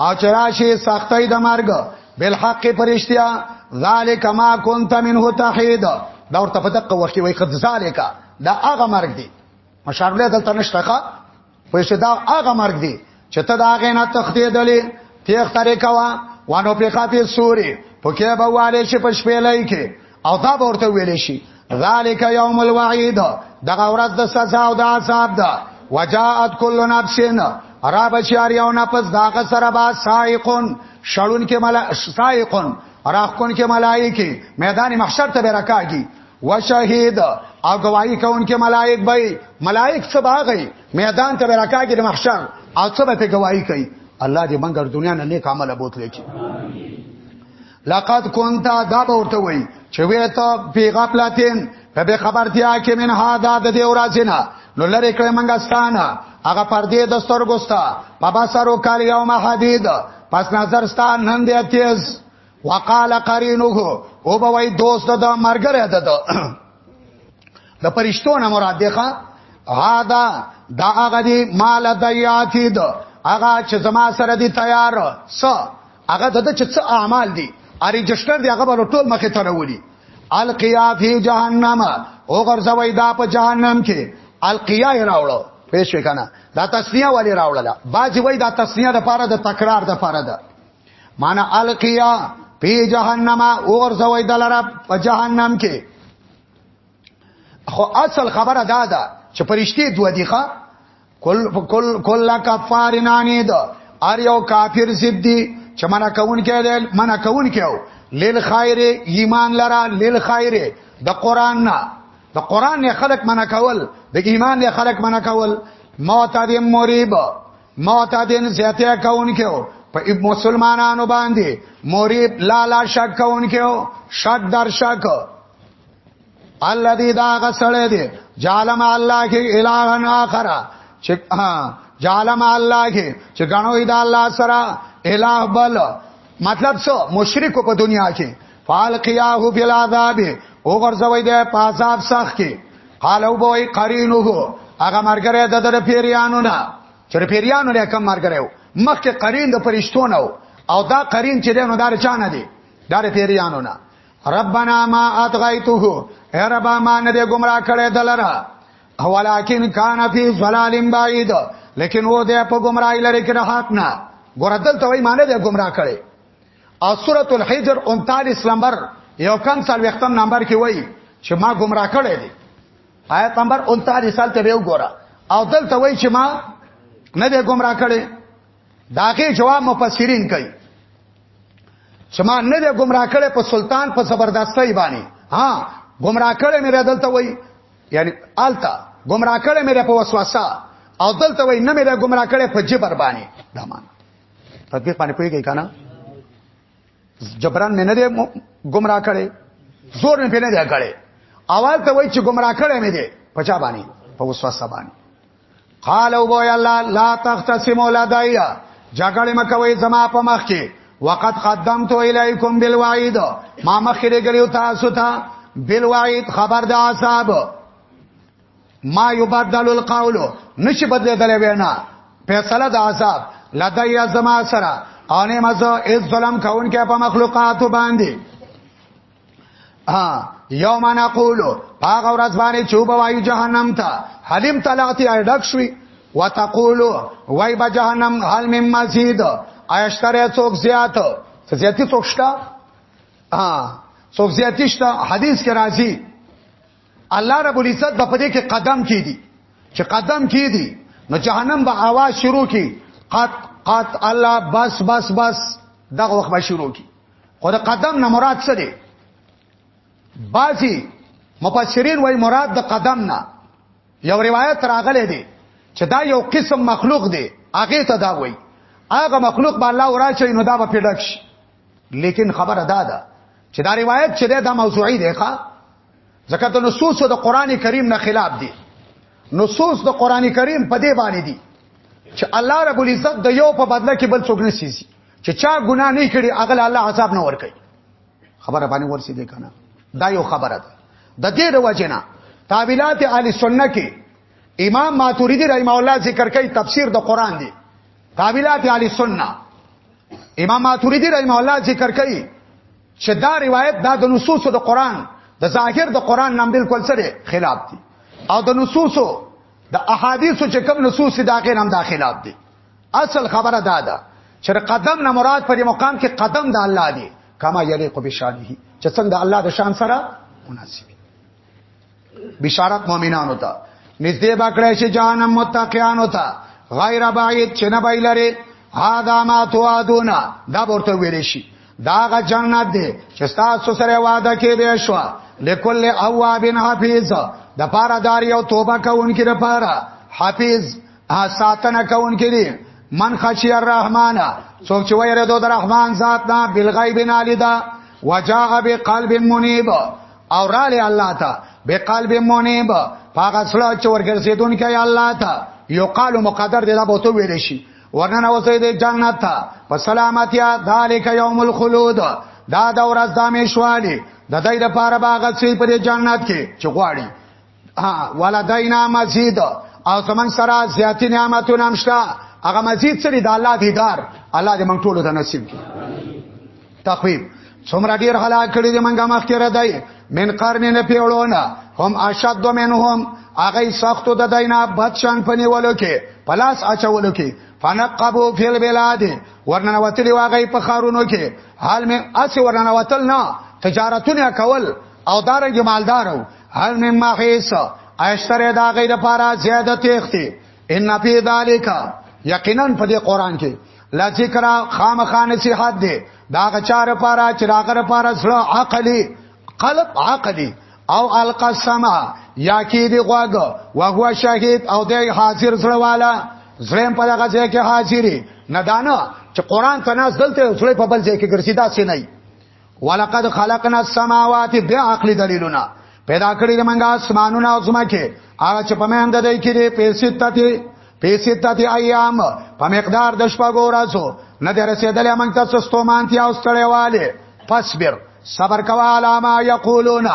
او چراشی سختای د مرګ بالحق پرشتیا ذالک ما كنت منه تحید دا ورته په دقه وخت وي قد ذالک دا هغه مرګ دی مشارله دلته نشته ښا پښه دا هغه مرګ دی چې ته دا هغه نه تخته دلی تیخ طریقه وا وانو په خاطر سوري پکې به والي چې پښپېلای کې او دا به ورته ویل شي ذالک یوم الوعید دغه ورځ د سزا او د عذاب ده وجاءت کل نفس را بشار یو نفس داغه سره با سائقون شړون کې ملا سائقون راخون کې ملائکه میدان محشر ته راکاږي وشهید او گواہی کون کې ملائک به ملائک څه باغی میدان ته راکاږي د محشر او څه به ته گواہی کوي الله دې منګر دنیا نه نیک عمل بوتلې کی لقد كنت دا به ورته وای چې وې ته پیغه پلاتین په به خبرتیا کې من ها دا د دې ورازینا نو لری کړه منګه ستانه هغه پردې د سترګو ستا په بصرو کال یوم حدید پس نظر ستا نن دی تیز وقال قرینه او به وای دوست د مرګره ده د پرشتو نه مراد دی ښا هادا دا هغه دی مال دیاتی ده هغه چې زما سره دی تیار س هغه دته چې څه اعمال دي اری جشنر دی هغه بل ټول مخه ته راولي القیا فی جهنم او غرزوی دا په جهنم کې القیا راوړو پېښ وکنه دا تسنیه ولی راوړل باج وای دا تسنیه د پاره د تکرار د پاره ده معنا القیا فی جهنم او غرزوی دلاره په جهنم کې خو اصل خبره دا ده چې پرشته دوه دي ښا کل کل کل کفارنانه ده ار یو کافر ضد دي چې منا کون کې ده منا کون کې او لیل خیر ایمان لرا لیل خیر د قران نه د قران نه خلق منا کول د ایمان نه خلق منا کول معتاد مریب معتادین زیاته کون کې او په مسلمانانو باندې مریب لالا شک کون کې او شک در شک الذي دا غسړې دي جالم الله کې الہن اخر چې جالم الله کې چې غنوې دا الله سره الہ بل مطلب څه مشرک په دنیا کې فالقیاه فی العذاب او غرزوی ده په عذاب سخت کې قالو بوئی قرینو هغه مرګره د در پیریانو نه چې پیریانو نه کم مرګره مخکې قرین د پرشتونو او دا قرین چې دینو دار چانه دی دار پیریانو نه ربنا ما اتغیته اے رب ما نه دې گمراه کړې دلره ولکن کان فی ظلال بعید لیکن و دې په گمراهی لري کې راحت نه ګوردل ته وای ما نه دې گمراه کړې او سورۃ الحجر 39 نمبر یو کم سال وختم نمبر کې وای چې ما گمراه کړې دي آیت نمبر 39 سال ته یو ګوره او دلته وای چې ما نه دې گمراه کړې داګه جواب مفسرین کوي چې ما نه دی گمراه کړي په سلطان په زبردستۍ باندې ها گمراه کړي مې دلته وای یعنی آلتا گمراه کړي مې په وسوسه او دلته وای نه مې گمراه کړي په جبر باندې دا مان په دې باندې پوهیږي کنه جبران مې نه دی گمراه کړي زور مې نه دی کړي اول ته وای چې گمراه کړي مې دی پچا باندې په وسوسه باندې قال او بو الله لا تختصموا لدي جګړه مکوي زما په مخ کې وقد قدمت اليكم بالوعيد ما مخ کې غليو تاسو ته بالوعيد خبر د عذاب ما يبدل القول نشي بدلېدل وینا فیصله د عذاب لدی زما سره انه مزه از ظلم کون کې په مخلوقات باندې ها یوم نقول هغه ورځ باندې چې وبوایو جهنم ته حلیم طلعتی اډک شوی وتقول وای به جهنم حل من مزید ایشتره څوک زیات څه زیاتی څوک شته ها څوک زیاتی شته حدیث کې راځي الله رب العزت په دې کې قدم کې دي چې قدم کې دي نو جهنم به आवाज شروع کی قط قط الله بس بس بس دغه وخت به شروع کی خو د قدم نه مراد څه دی بعضی مفسرین وای مراد د قدم نه یو روایت راغلی دی چې دا یو قسم مخلوق دی هغه ته دا وای هغه مخلوق به الله وراچي نو دا به پیډک شي لیکن خبره دا ده چې دا روایت چې دا موضوعي دی ښا ځکه د نصوص د قران کریم نه خلاف دی نصوص د قران کریم په دې باندې دي چې الله رب العزت د یو په بدله کې بل څوک نه سيزي چې چا ګناه نه کړي هغه الله عذاب نه ور کوي خبره باندې ورسېږي کنه دا یو خبره ده د دې د وجنه تاویلات اهل سنت کې امام ماتوریدی رحم الله ذکر کوي تفسیر د قران دی تاویلات اهل سنت امام ماتوریدی رحم الله ذکر کوي چې دا روایت دا د نصوص د قران د ظاهر د قران نام بالکل سره خلاف دي او د نصوصو د احادیثو چې کوم نصوص داخې نام داخلات دي اصل خبره دا ده چې قدم نه مراد په دې مقام کې قدم د الله دی کما یلیق بشانه چې څنګه د الله د شان سره مناسب بشارت مؤمنانو ته نږدې بکړې چې جهنم متقینانو ته غیر بعید چې نه بایلره هاذا ما توعدونا دا ورته ویل شي دا غ جنت دی چې تاسو سره وعده کې دی شو لکل اوابن حفیظ د پاره دار یو توبه کوونکی د پاره حفیظ ا ساتنه کون کې دي من خشی الرحمن څوک چې ویره دو الرحمن ذات نه بالغیب نه لیدا وجاء بقلب منیب او را لې الله ته بقلب منیب پاګه سره چې ورګرځیدون کې الله ته یو قال مقدر دی دا به تو ویل شي ورننه وسې د جنت ته په سلامتیا ذالک یوم الخلود دا د ورځ د میشوالی د دې لپاره باغ چې په جنت کې چغواړي ولدینا مزید او زمنګ سره زیاتی نعمتونه همشتا هغه مزید سری د الله دیدار الله دې موږ ټول ته نصیب کړي تخویب څومره ډیر هلاک کړي دې موږ مخ کې ردای من قرن نه پیړونه هم اشد منهم هغه سختو د دینه بد شان پنی ولو کې پلاس اچولو کې فنقبو فی البلاد ورننه وتلی واغی په خارونو کې حال می اسی ورننه وتل نه تجارتونه کول او دارنګ مالدارو هر من محیص اشتره دا غیر پارا زیاده تیختی ان پی ذالکا یقینا په دې قران کې لا ذکر خامخا نصيحت دی دا غچار پارا چراغر پارا سره عقلی قلب عقلی او القسم یا کې دی غوګ او هو شهید او دی حاضر سره والا زرم په دغه ځای کې حاضری نه دانه چې قران تناس دلته سره په بل ځای کې ګرځي دا سې نه ولقد خلقنا السماوات بعقل دلیلنا پیدا کړی موږ اسمانونه او زمکه هغه چې په مهند دی کې دی پیسې تته پیسې تته ایام په مقدار د شپږو ورځو نه در رسیدلې موږ تاسو ستومانتیا او ستړیواله فصبر صبر کوا علامه یقولون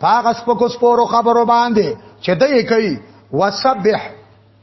پاغس پکوس پورو خبرو باندې چې دې کوي وسبح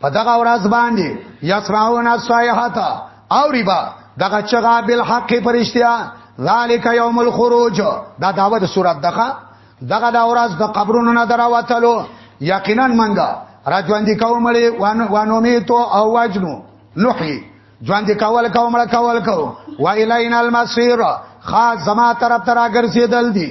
په دغه ورځ باندې یسمعون الصیحه او ربا دغه چغا بالحق پرشتیا ذالک یوم الخروج دا داوه د صورت دغه دغه د ورځ د قبرونو نه دراوتلو یقینا منګه راځوندې کومړې وانو میتو او واجنو نحی ژوند کول کو مړ کول کو و الینا المسیر خاص زما طرف تر اگر سیدل دی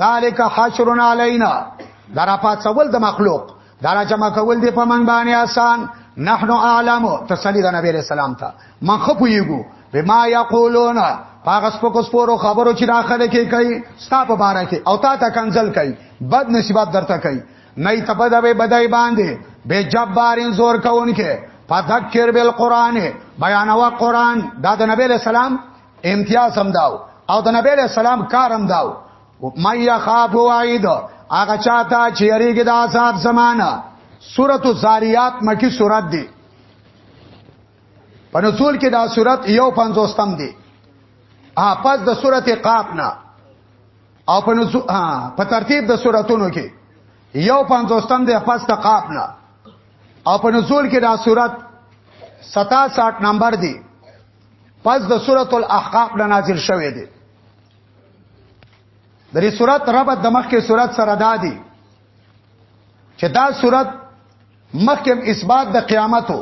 ذالک حشر علینا درا پاتول د مخلوق درا جمع کول دی په من باندې آسان نحنو اعلم تسلی د نبی رسول الله ته من خپو یګو بما یقولون هغه سپکو سپورو خبرو چې داخله کې کوي ستا په باره کې او تا ته کنزل کوي بد نصیبات درته کوي نه ته په دبه بدای باندې به جبارین زور کوونکې فذکر بالقران بیانوا قران دا د نبی له سلام امتیاز هم داو او د نبی له سلام کار هم داو ما یا خاف وعید هغه چاته چې یریږي د عذاب زمانہ سورۃ الزاریات مکی سورۃ دی په نزول کې دا سورۃ یو پنځوستم دی ا پس د سورۃ قاف نه او په نزول په ترتیب د سوراتونو کې یو پنځوستم دی پس د قاف نه او په نزول کې دا سورۃ 67 نمبر دی پس د سورۃ الاحقاف نه نازل شوه دی د دې سورۃ ربط د مخکې سورۃ سره دادی چې دا سورۃ مخکې اثبات د قیامتو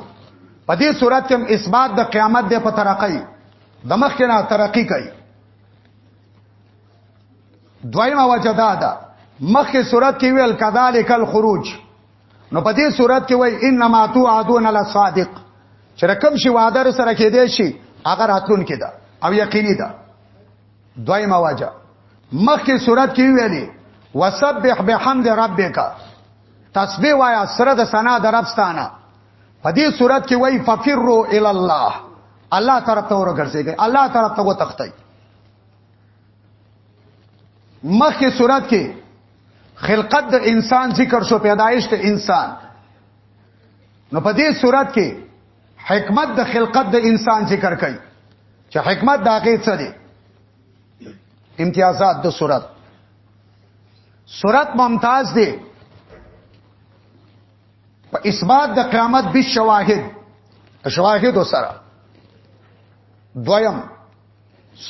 په دې سورۃ کې اثبات د قیامت د په ترقی د مخکې نه ترقی کوي دویمه وجه دا ده مخکې سورۃ کې ویل کذالک الخروج نو په دې صورت کې وای انما توعدون لصادق چې رقم شي وعده سره کې دی شي هغه راتلون کې ده او یقیني ده دوی مواجه مخکې صورت کې ویلي وسبح بحمد ربک تسبیح وایا سره د سنا د رب ستانه په دې صورت کې وای ففروا الی الله الله طرف ته ورګرځيږي الله طرف ته وتختی مخکې صورت کې خلقت د انسان ذکر شو پیدایش د انسان نو په دې صورت کې حکمت د خلقت د انسان ذکر کړي چې حکمت دا کې څه دي امتیازات د صورت صورت ممتاز دی په اثبات د قیامت به شواهد شواهد سره دویم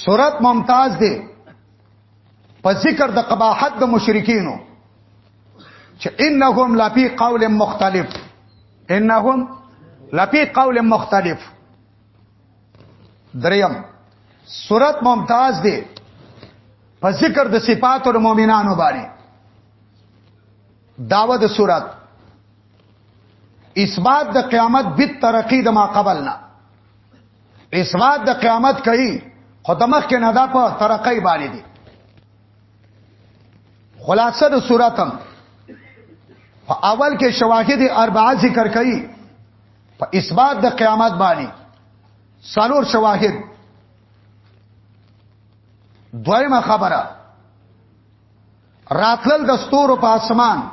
صورت ممتاز دی په ذکر د قباحت د مشرکینو چې انهم لفی قول مختلف انهم لفی قول مختلف دریم صورت ممتاز دی په ذکر د صفات او مؤمنانو باندې داوه د صورت اثبات د قیامت بیت ترقی د ما قبلنا اسواد د قیامت کوي خدمت کې نه دا په ترقې باندې دي خلاصه د سوراتم په اول کې شواهد اربعه ذکر کړي په اثبات د قیامت باندې سالور شواهد دویمه خبره راتلل د ستورو په اسمان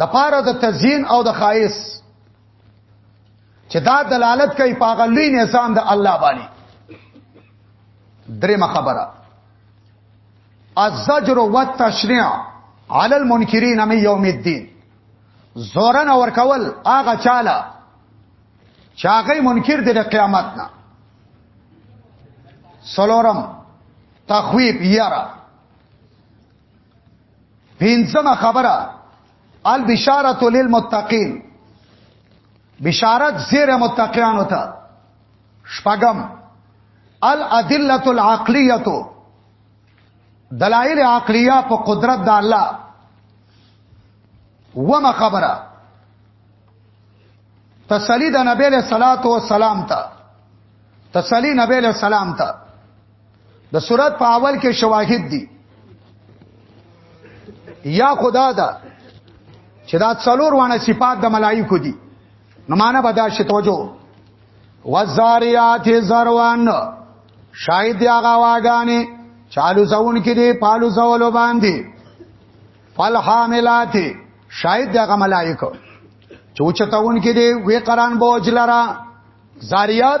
د پاره د تزین او د خایس چې دا دلالت کوي په هغه لوی نظام د الله باندې درېمه خبره الزجر والتشنيع على المنكرين من يوم الدين زورن اور کول هغه چاله چاغې منکر دي د قیامت نه سلورم تخویب یرا پینځمه خبره البشاره للمتقین بشارت زیر متقیانو ته شپغم الادله العقلیه دلائل عقلیه په قدرت د الله وما خبره تسلی د نبی له صلوات و سلام ته تسلی نبی له سلام ته د صورت په اول کې شواهد دي یا خدا دا چې دا څلور وانه صفات د ملائکو دي نو معنا به دا شي توجه وزاریات زروان شاید دی هغه واغانې چالو زون کې دی پالو زولو باندې فل حاملات شاید دی هغه ملائکه چوچتاون کې دی وی قران بوج لرا زاریات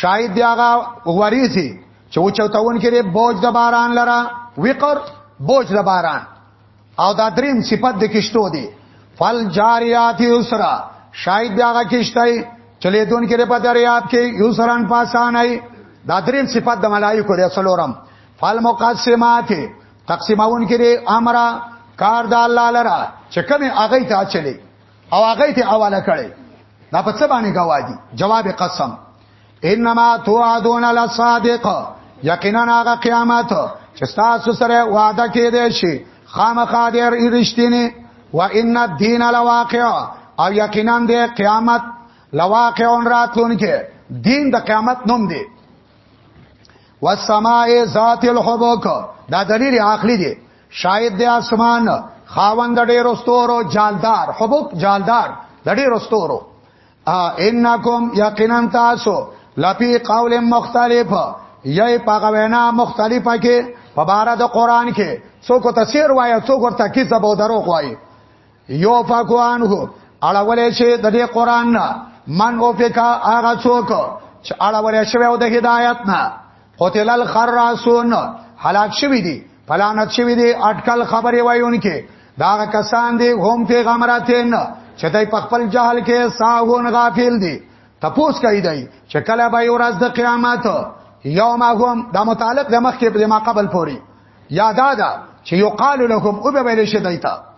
شاید دی هغه وریځي چې و چوتون کې دی بوج د باران لره وقر بوج د باران او دا دریم صفت د کشتو دی فل جاریات یسرا شاید دی هغه کشتای چلے دون کې په دریاب کې یسران پاسانای دا دریم صفت د ملائکه دی سلورم فل مقسمات تقسیمون کې امر کار د الله لره چې کوم هغه ته چلی او هغه ته حواله کړي دا په څه باندې گواهی جواب قسم انما توعدون لصادق یقینا هغه قیامت چې تاسو سره وعده کې دي شي خامخا دې رښتینی و ان الدین لواقع او یقینا دې قیامت لواقع راتلونکي دین د قیامت نوم دی والسماء ذات الحبک دا دلیل عقلی دی شاید د اسمان خاوند ډیرو ستورو جالدار حبک جالدار د ډیرو ستورو انکم یقینا تاسو لپی قول مختلف یی پاغه وینا مختلفه کې په بار د قران کې څوک تفسیر وایي څوک ورته کیسه به درو وایي یو فقوان هو اړولې شي د دې قران نه من او فقا هغه څوک چې اړولې شوی او د هدایت نه قتل الخراسون هلاک شوی دي پلانت شوی دي اٹکل خبرې وایونکي دا کسان دي هم پیغمبراتین چې دای په خپل جهل کې ساهون غافل دي تپوس کوي دی چې کله به ورځ د قیامت یوم هم دا متعلق د مخ کې په ما قبل پوری یادا دا چې یو قال لهم او به ویل شي دایته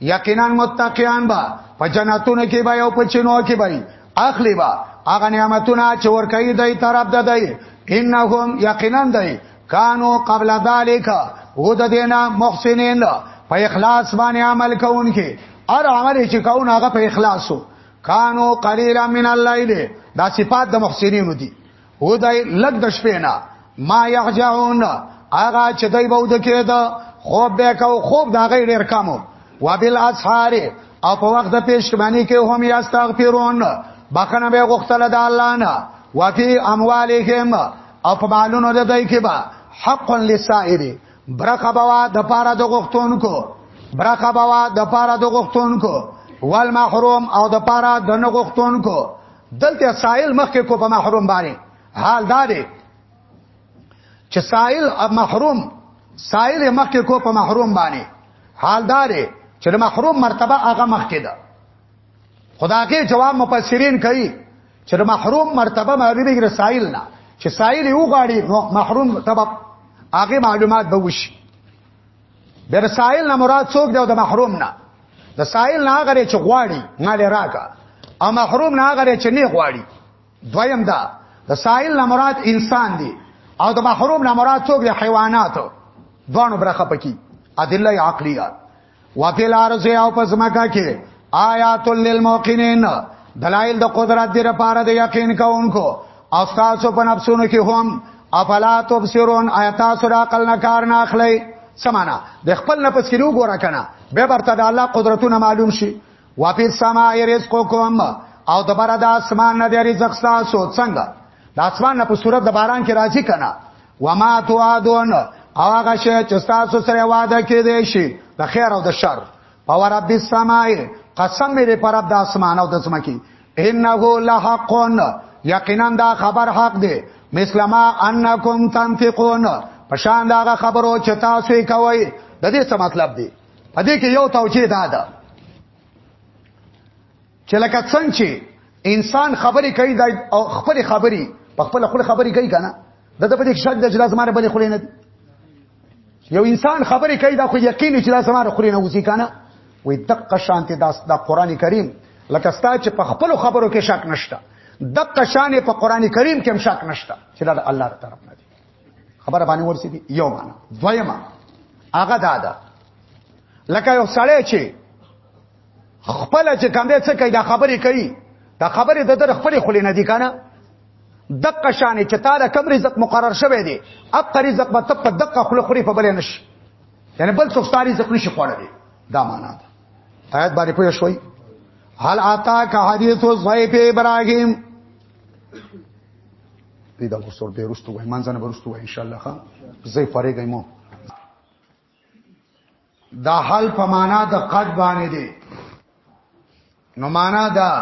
یقینا متقیان با په جنتونو کې به او په چینو کې به اخلي با هغه نعمتونه چې ور کوي دای طرف د دای انهم یقینا دای کانو قبل ذالک هو د دینا محسنین په اخلاص باندې عمل کوونکي ار عمل چې کوون هغه په اخلاصو کانو قلیلا من الليل دا صفات د محسنینو دي هو دای لګ د شپې نه ما یحجعون هغه چې دای به ود کېده خوب به کو خوب دا غي ډیر کمو وبال اسحار او په وخت د پېشمانی کې هم یاستغفرون بخنه به غختله د الله نه وفي اموالهم او په مالونو د دای کې با حق للسائل برخه بوا د پاره د غختونکو برخه بوا د پاره د غختونکو والمحروم او د پاره د نه غختونکو دلته سائل مخکې کو په محروم باندې حال دا دی چې سائل محروم سائل مخکې کو په محروم باندې حال دا دی چې د محروم مرتبه هغه مخکې ده خدا کې جواب مفسرین کوي چې د محروم مرتبه معلومه کې سائل نه چې سائل یو غاړي محروم تبب هغه معلومات به وشي بیا د سائل نه مراد څوک دی او د محروم نه د سائل نه هغه چې غواړي مال راکا او محروم نه هغه چې نه غواړي دویم دا د سائل نه مراد انسان دی او د محروم نه مراد څوک دی حیوانات دوانو برخه پکې ادله عقلیه وفي الارض او پس مکه کې آیات للموقنین دلائل د قدرت دی لپاره د یقین کوونکو او تاسو په نفسونو کې هم افلا تبصرون آیات سره عقل نه کار نه اخلي سمانا د خپل نفس کې وګوره کنه به برته د الله قدرتونه معلوم شي واپیر سما رزقکم او د بار د اسمان نه د رزق تاسو څنګه د اسمان نه په صورت د باران کې راځي کنه وما توعدون او هغه شی چې تاسو سره وعده کې دی شي د خیر او د شر پاور اب السماء قسم مې پر اب د اسمان او د زمکی انه لحق یقینا دا خبر حق دی مثلما انکم تنفقون پشان دا خبرو چې تاسو یې کوي د دې څه مطلب دی په دې کې یو توجیه ده چې لکه څنګه چې انسان خبرې کوي دا او خپل خبرې په خپل خپل خبرې کوي کنه د دې په دې شک د جلاز ماره بلې خلې نه دي یو انسان خبرې کوي دا خو یقین چې جلاز ماره خلې نه وځي کنه وې دقه شانته دا د قران کریم لکه ستا چې په خپل خبرو کې شک نشته دقه شان په قران کریم کې هم شک نشته چې دا الله تعالی طرف نه دي خبره باندې ورسې دي یو معنا دویمه هغه دا ده لکه یو سړی چې خپل چې کم دی څه کوي دا خبرې کوي دا خبرې د در خپل خلې نه دي کنه دقه شانې چې تعالی کوم رزق مقرر شوی دی اق رزق به تپ دقه خل خوري په بل نش یعنی بل څوک ستاري رزق نشي خوړلی دا معنا ده آیت باندې پوه شوي هل آتا کا حدیث صحیح په ابراهیم دې دا وسور به رستو وای مانځنه به رستو وای ان شاء الله ښا زه فرېګم دا حل په معنا د قد باندې دی نو معنا دا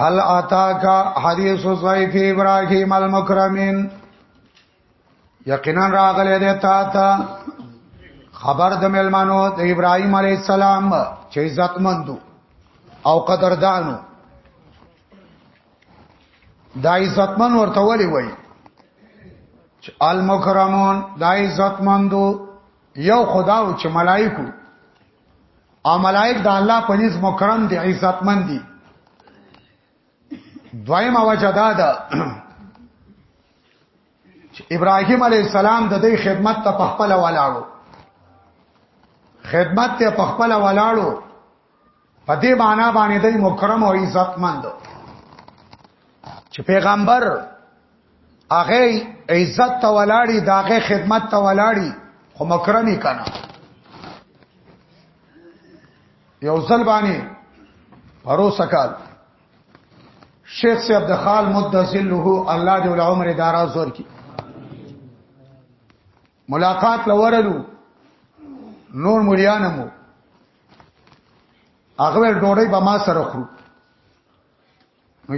هل اتاکا حدیث ضعیف ابراهیم المکرمین یقینا راغله ده تا تا خبر د ملمانو د ابراهیم علی السلام چې عزتمندو او قدردانو دا عزتمن ورته ولی وای چې المکرمون دا عزتمندو یو خدا او چې ملائکو او ملائک د الله په نس مکرم دي عزتمن دي دویمه وجه دا ده چې ابراهیم علی السلام د دې خدمت ته په خپل ولاړو خدمت ته په خپل ولاړو په دې معنا باندې دی مکرم او عزت مند چې پیغمبر هغه عزت ته ولاړی داغه خدمت ته ولاړی خو مکرمی کنه یو ځل باندې پروسه کال شیخ سی عبد خال مدذله الله دې ول عمر دارا زور کی ملاقات لورلو نور مليانمو هغه ول ډوړې به ما سره خورو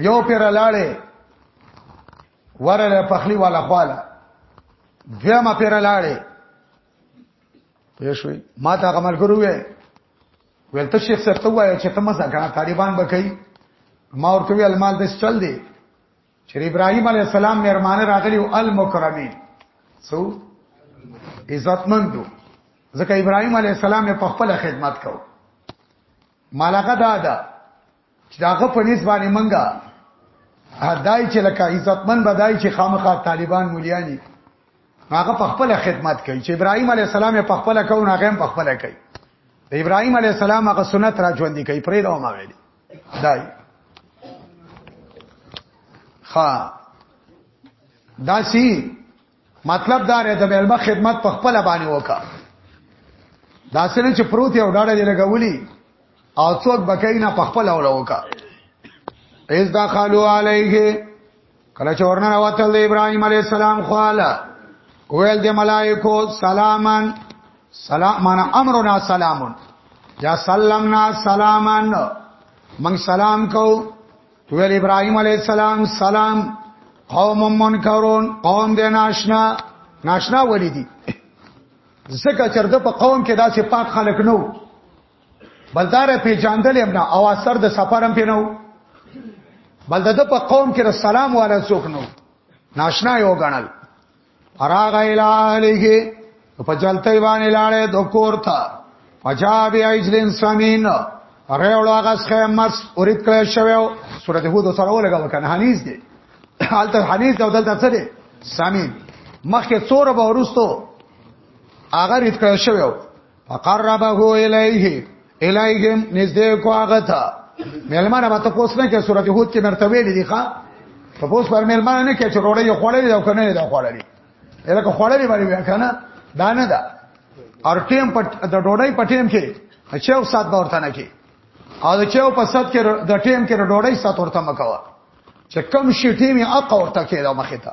یو پیر لاړې ورله پخلی والا خواله بیا ما پیر لاړې پېښوي ما ته عمل کوروې ولته شیخ صاحب ته وایي چې ته مزه غنا طالبان به کوي ما ورته وی المال د چل دی چې ابراهيم عليه السلام مېرمانه راغلی او المکرمین سو عزتمندو ځکه ابراهيم عليه السلام په خپل خدمت کو مالګه دا ده چې داغه په نس باندې منګه هداي چې لکه عزتمن بدای چې خامخا طالبان ملياني هغه په خپل خدمت کوي چې ابراهيم عليه السلام په خپل کو نه غیم په خپل کوي ابراهيم عليه السلام هغه سنت را ژوندې کوي پرې دا ما ویلي دای خا داسی مطلب دا رې د مېلمه خدمت په خپل باندې وکا دا سره چې پروت یو ډاډه دی لګولي او څوک بکای نه په خپل اول وکا ایز داخلو علیه کله چې ورنه راوتل د ابراهيم عليه السلام خواله ویل د ملائکو سلامن سلام معنا امرنا سلامن یا سلمنا سلامن من سلام کو ویل ابراهيم عليه السلام سلام قوم منکرون قوم د ناشنا ناشنا ولې دي زکه چرته په قوم کې داسې پاک خلک نو بلدار پیجاندل هم نه او اثر د سفر هم پینو بل د په قوم کې سلام والا څوک نو ناشنا یو غنل فراغ الیه په جلتې باندې لاړې د کور ته فجاب ایجلن سمین ریوړو هغه څخه مس اورید کړی شوو سورته هود سره ولګا وکنه حنیز دی حالت حنیز او دلته څه دی سمین مخکې څوره به ورستو هغه رید کړی شوو فقربه الیه الیهم نږدې کو هغه ته مېلمانه ماته پوس نه کې سورته هود کې مرته ویلې دي ښا په پوس پر مېلمانه نه کې چې روړې یو خړلې دا کنه دا خړلې الکه خړلې باندې بیا کنه دا نه دا اور ټیم په د ډوډۍ په ټیم کې چې او سات ورته نه کې او د چاو په سات کې د ټیم کې ډوډۍ سات ورته مکوا چې کم شي ټیم یې اقا ورته کې دا مخې ته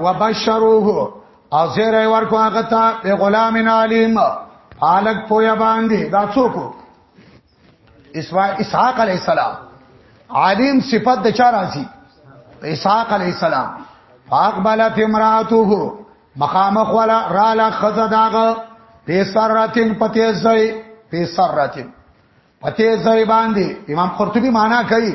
وبشروه او زیر ورکو هغه ته به غلام علیم الک پویا باندې دا څوک اسحاق علی السلام عالم صفت د چا راځي اسحاق علی السلام فاقبلت امراته مخامخ ولا را لا خزه داغه پیسراتین پتی زئی پیسراتین پتی زئی باندې امام قرطبي معنا کوي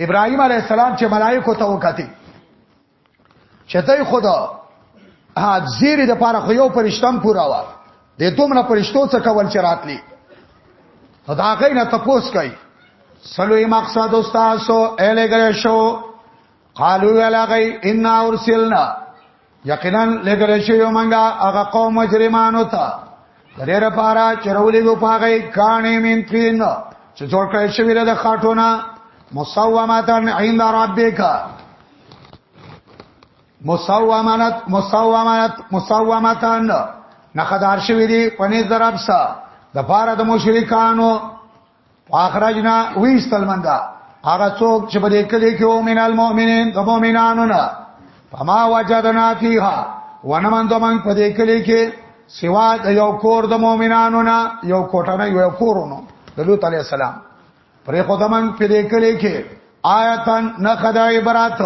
ابراهيم عليه السلام چې ملائکه ته وکړي چې ته خدا ها زیری د پاره خو یو پرشتم پورا و د دومره پرشتو څخه کول چراتلی دا غي نه تپوس کوي سلوې مقصد استادو اله غره شو قالو ولا غي ان اورسلنا یقینا لګل شي یو منګه هغه قوم مجرمانو ته درې لپاره چرولې کو پاګه کانې مين تین چې جوړ کړی شوی د خاټونه مسومتن عند ربک مسومنت مسومنت مسومتن نخدار شوی دی پنځ درب سره د پاره د مشرکانو اخرجنا ویستل منګه هغه څوک چې په دې کلی کې او مینال مؤمنین د مؤمنانو نه فما وجدنا فیها ونمن دومن په دې کلی کې سوا د یو کور د مؤمنانو نه یو کوټه نه یو کورونو د لوط علی السلام پرې خدامن په دې کلی کې آیتن نخدا عبرات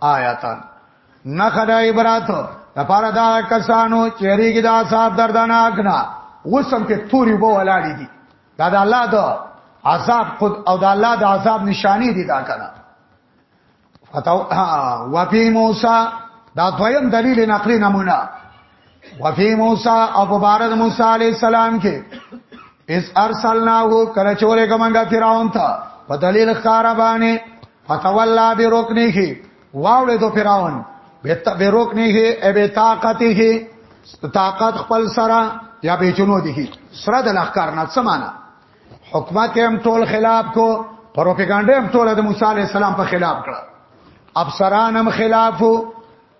آیتن نخدا عبرات لپاره دا کسانو چیرې کې دا صاحب دردناک نه وسم کې توري وو ولاړې دي دا د الله د عذاب خود او د الله د عذاب نشانی دي دا کنه فتاو وفي موسی دا دویم دلیل نقلی نمونه وفي موسی او مبارک موسی علی السلام کې اس ارسلناه کله چولې کومه فرعون ته په دلیل خاربانه فتولا برکنه واوړې دو فراون بیت بیروک نه هي ابي طاقت هي طاقت خپل سره یا به چونو دي سره د لخر نه سمانا حکومت هم ټول خلاف کو پروپاګاندا هم ټول د موسی عليه السلام په خلاف کړه افسران هم خلاف وو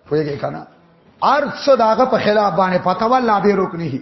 پوهیږي کنه ارڅ داغه په خلاف باندې فتوا لا به روک نه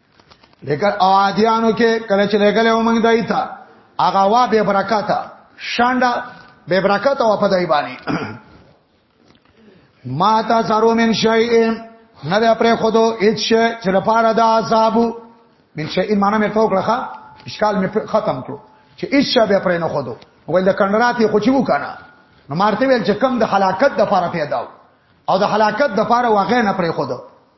لیکن او عادیانو کې کله چې لګل او موږ دای تا هغه وا به برکات شانډه به برکات او په دای باندې ما تا زرو من شیء نه ده پر خودو هیڅ شی چې لپاره د عذاب من شیء معنا مې تو کړه اشکال مې ختم کړو چې هیڅ شی به پر نه خودو ول د کندراتي خو چې وکانا نو مارته ویل چې کم د حلاکت د لپاره پیدا او د حلاکت د لپاره واغې نه پر خودو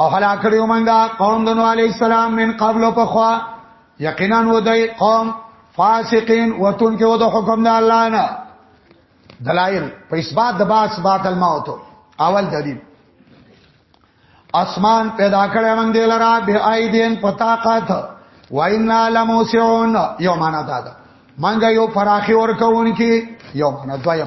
او هلاک کړیو منګه قوم د نوح علی السلام من قبل په خوا یقینا ودای قوم فاسقین وتون کې ود حکم د الله نه دلایل په اثبات د باس بات الموت اول دلیل اسمان پیدا کړی موږ دی لرا به ایدین پتا قات وینا لموسعون یو معنا دا ده منګه یو فراخي ورکون کې یو معنا دویم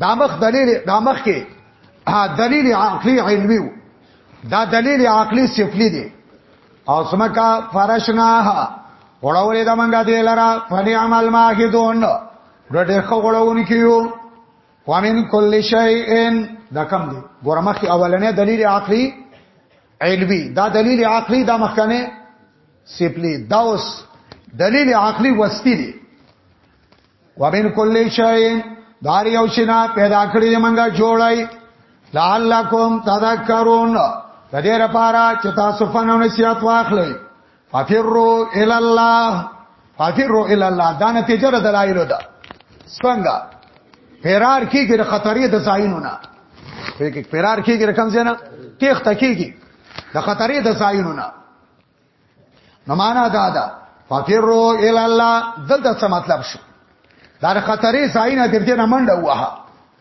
دا مخ دلیل دا مخ کې دلیل عقلی علمی وو دا دلیل عقلی سفلی دی او سمکا فرشناها وړولې د منګه دی لرا فنی عمل ما کې دون ډېر خو وړون کیو ومن کل شیئن دا کم دی ګورمخ اولنې دلیل عقلی علمی دا دلیل عقلی دا مخکنه سپلی دا اوس دلیل عقلی وستی دی ومن کل شیء دار یو شنا پیدا کړی منګه جوړای لعلکم تذکرون د دې لپاره چې تاسو فن او نصیحت واخلئ ففروا الی الله ففروا الی الله دا نتیجه د دلایل ده څنګه فرار کیږي د خطرې د ځایونونه فرار کیږي رقم زنه تیخ تکیږي د خطرې د ځایونونه نو معنا دا ده ففروا الى الله دلته څه مطلب شو دا خطرې ځای نه درته نه منډه وه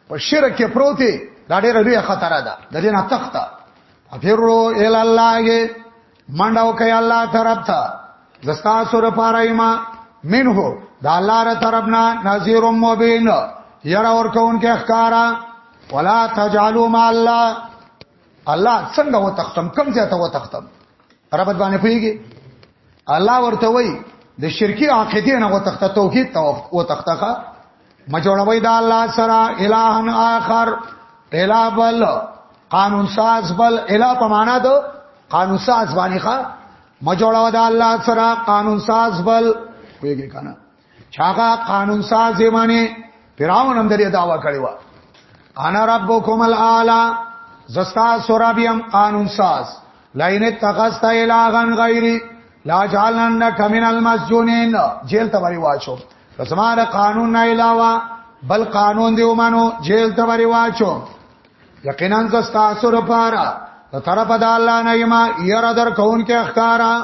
په شرک کې پروتي دا ډېر لوی خطر ده د دې نه تخته افرو ال الله یې منډاو کوي الله طرف ته زستا سور پارایما منه دا الله ر طرفنا نذیر مبین یرا اور کون کې اخکارا ولا تجعلوا مع الله الله څنګه و تختم کم ځای ته و تختم ربط باندې پیږي الله ورته وای د شرکی عقیده نه وتخته توحید توف او تختخه مجوړوي دا الله سره الہن اخر الہ بل قانون ساز بل الہ په معنا دو قانون ساز باندې ښا مجوړو دا الله سره قانون ساز بل ویګی کنه چاغه قانون ساز زمانه فراون هم دې داوا کړی و انا ربکم الاعلى زستا سورابیم قانون ساز لئن اتخذت الها غیری لا جعلنک من المسجونین جیل ته وری واچو پسمار قانون نه علاوه بل قانون دی ومانو جیل ته وری واچو یقینا زستا سور پارا طرف د الله نه یما یره در کون کې اخکارا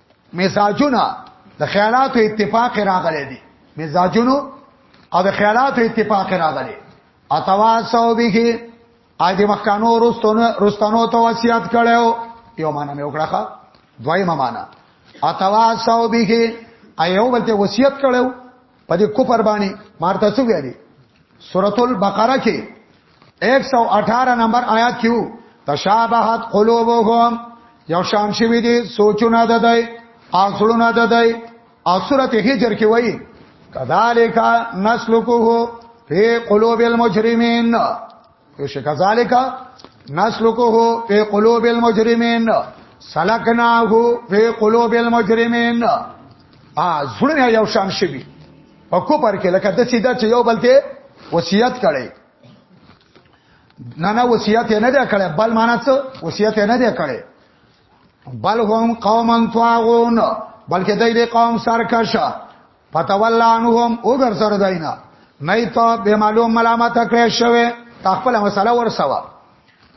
مزاجونه د خیالاتو اتفاق راغلي دي مزاجونو او د خیالاتو اتفاق راغلي اتواسو به اې د مخکانو رستونو رستانو ته وصیت کړو یو معنا مې وکړه دویمه معنا اتواسو به ایو بلته وصیت کړو په دې کفر باندې مارته څه ویلي سورۃ البقره کې 118 نمبر آیات کې وو تشابهت قلوبهم یو شان شوی دي سوچونه ده دی اصلونه ده دی او سورۃ هجر کې وایي کذالک نسلکه فی قلوب المجرمین پوش کذالک نسلکه فی قلوب المجرمین سلکناه فی قلوب المجرمین ا زړه یو شان شوی په کو پر کې لکه د سیدا چې یو بلته وصیت کړي نه نه وصیت نه دی کړي بل معنی څه وصیت نه دی کړي بل هم قوما طاغون بلکې دای دې قوم سرکشه فتولى عنهم او ګر سره داینا نه ته به معلوم ملامت کړی شوی تخپل مسله ورسوا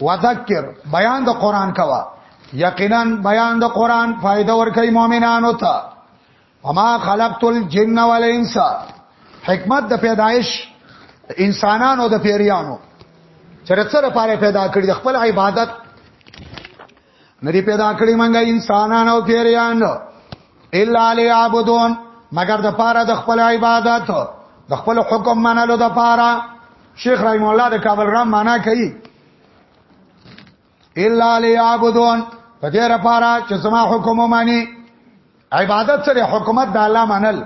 وذکر بیان د قران کوا یقینا بیان د قران فائدہ ورکړي مؤمنانو ته وما خلقت الجن والانس حکمت د پیدایش انسانانو د پیریانو چرته سره پاره پیدا کړی د خپل عبادت ندی پیدا کړی منګه انسانانو پیریان الا ليعبدون مگر د پاره د خپل عبادت د خپل حکم منلو د پاره شیخ رحم الله د کابل رام معنا کوي الا ليعبدون په دې لپاره چې زما حکم وماني عبادت سره حکومت د الله منل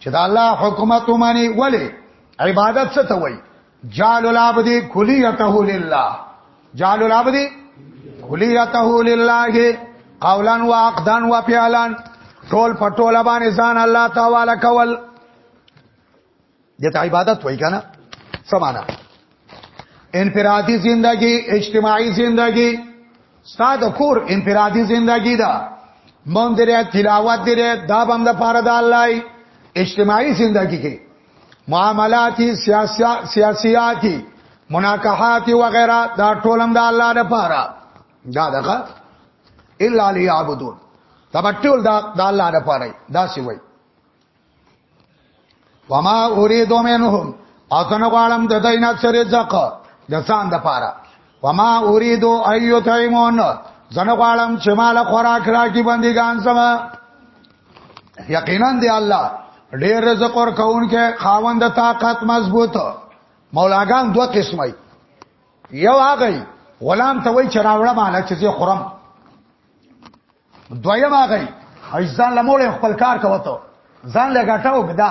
چې د الله حکومت وماني ولی عبادت څه ته وایي جعل العبد کلیته لله جعل العبد کلیته لله قولا واقدا وفعلا ټول پټول باندې ځان الله تعالی کول دته عبادت وای کنه سمانا انفرادي زندگی اجتماعي زندگی ستاد کور انفرادي زندگی دا مونږ درې تلاوت درې دا بم د پاره د الله اجتماعي زندگی کې معاملاتی سیاسیاتی مناکحاتی وغیرہ دا ټولم د الله لپاره دا دغه الا ليعبدون دا ټول دا د الله لپاره دا سی وای وما اريد منهم او کنه غواړم د دین اکثر رزق د ځان د پاره وما اريد ايو تيمون زنه غواړم چې مال خوراک راکی بندگان سما یقینا دی الله ډېر رزق ور کون کې خاوند طاقت مضبوط مولاګان دوه قسمه یو هغه غلام ته وای چراوړه مال چې خورم دویم هغه ایزان لمول خپل کار کوته ځان له غټاو بدا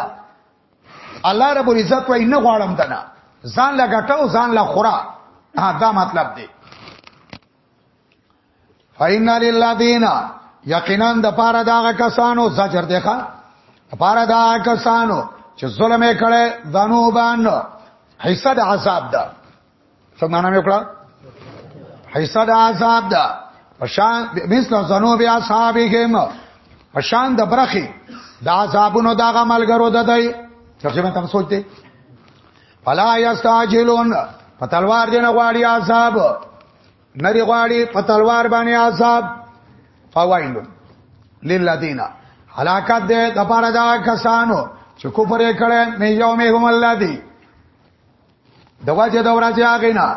الله رب العزت وای نه غواړم دنا ځان له غټاو ځان له خورا دا مطلب دی فإِنَّ لِلَّذِينَ یقینا د پاره دا کسانو زجر دی ښا د پاره دا کسانو چې ظلم یې کړي ذنوبان حصہ د عذاب ده څنګه معنا مې وکړه حصہ د عذاب ده پشان مثل زنو بیا اصحابهم پشان د برخي د عذابونو د غملګرو د دی ترجمه تم سوچته فلا یستعجلون په تلوار دینه غواړي عذاب نری غواړي په تلوار باندې عذاب فوائل للذین حلاکت دې د پاره دا کسانو چې کفر یې کړي مې یوم هم الله دی د وجه د ورځې هغه نه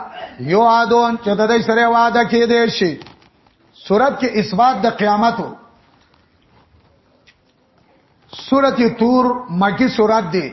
یو عادون چې د دې سره وعده کې دی شي صورت کې اثبات د قیامت وو سورت تور مکی سورت دی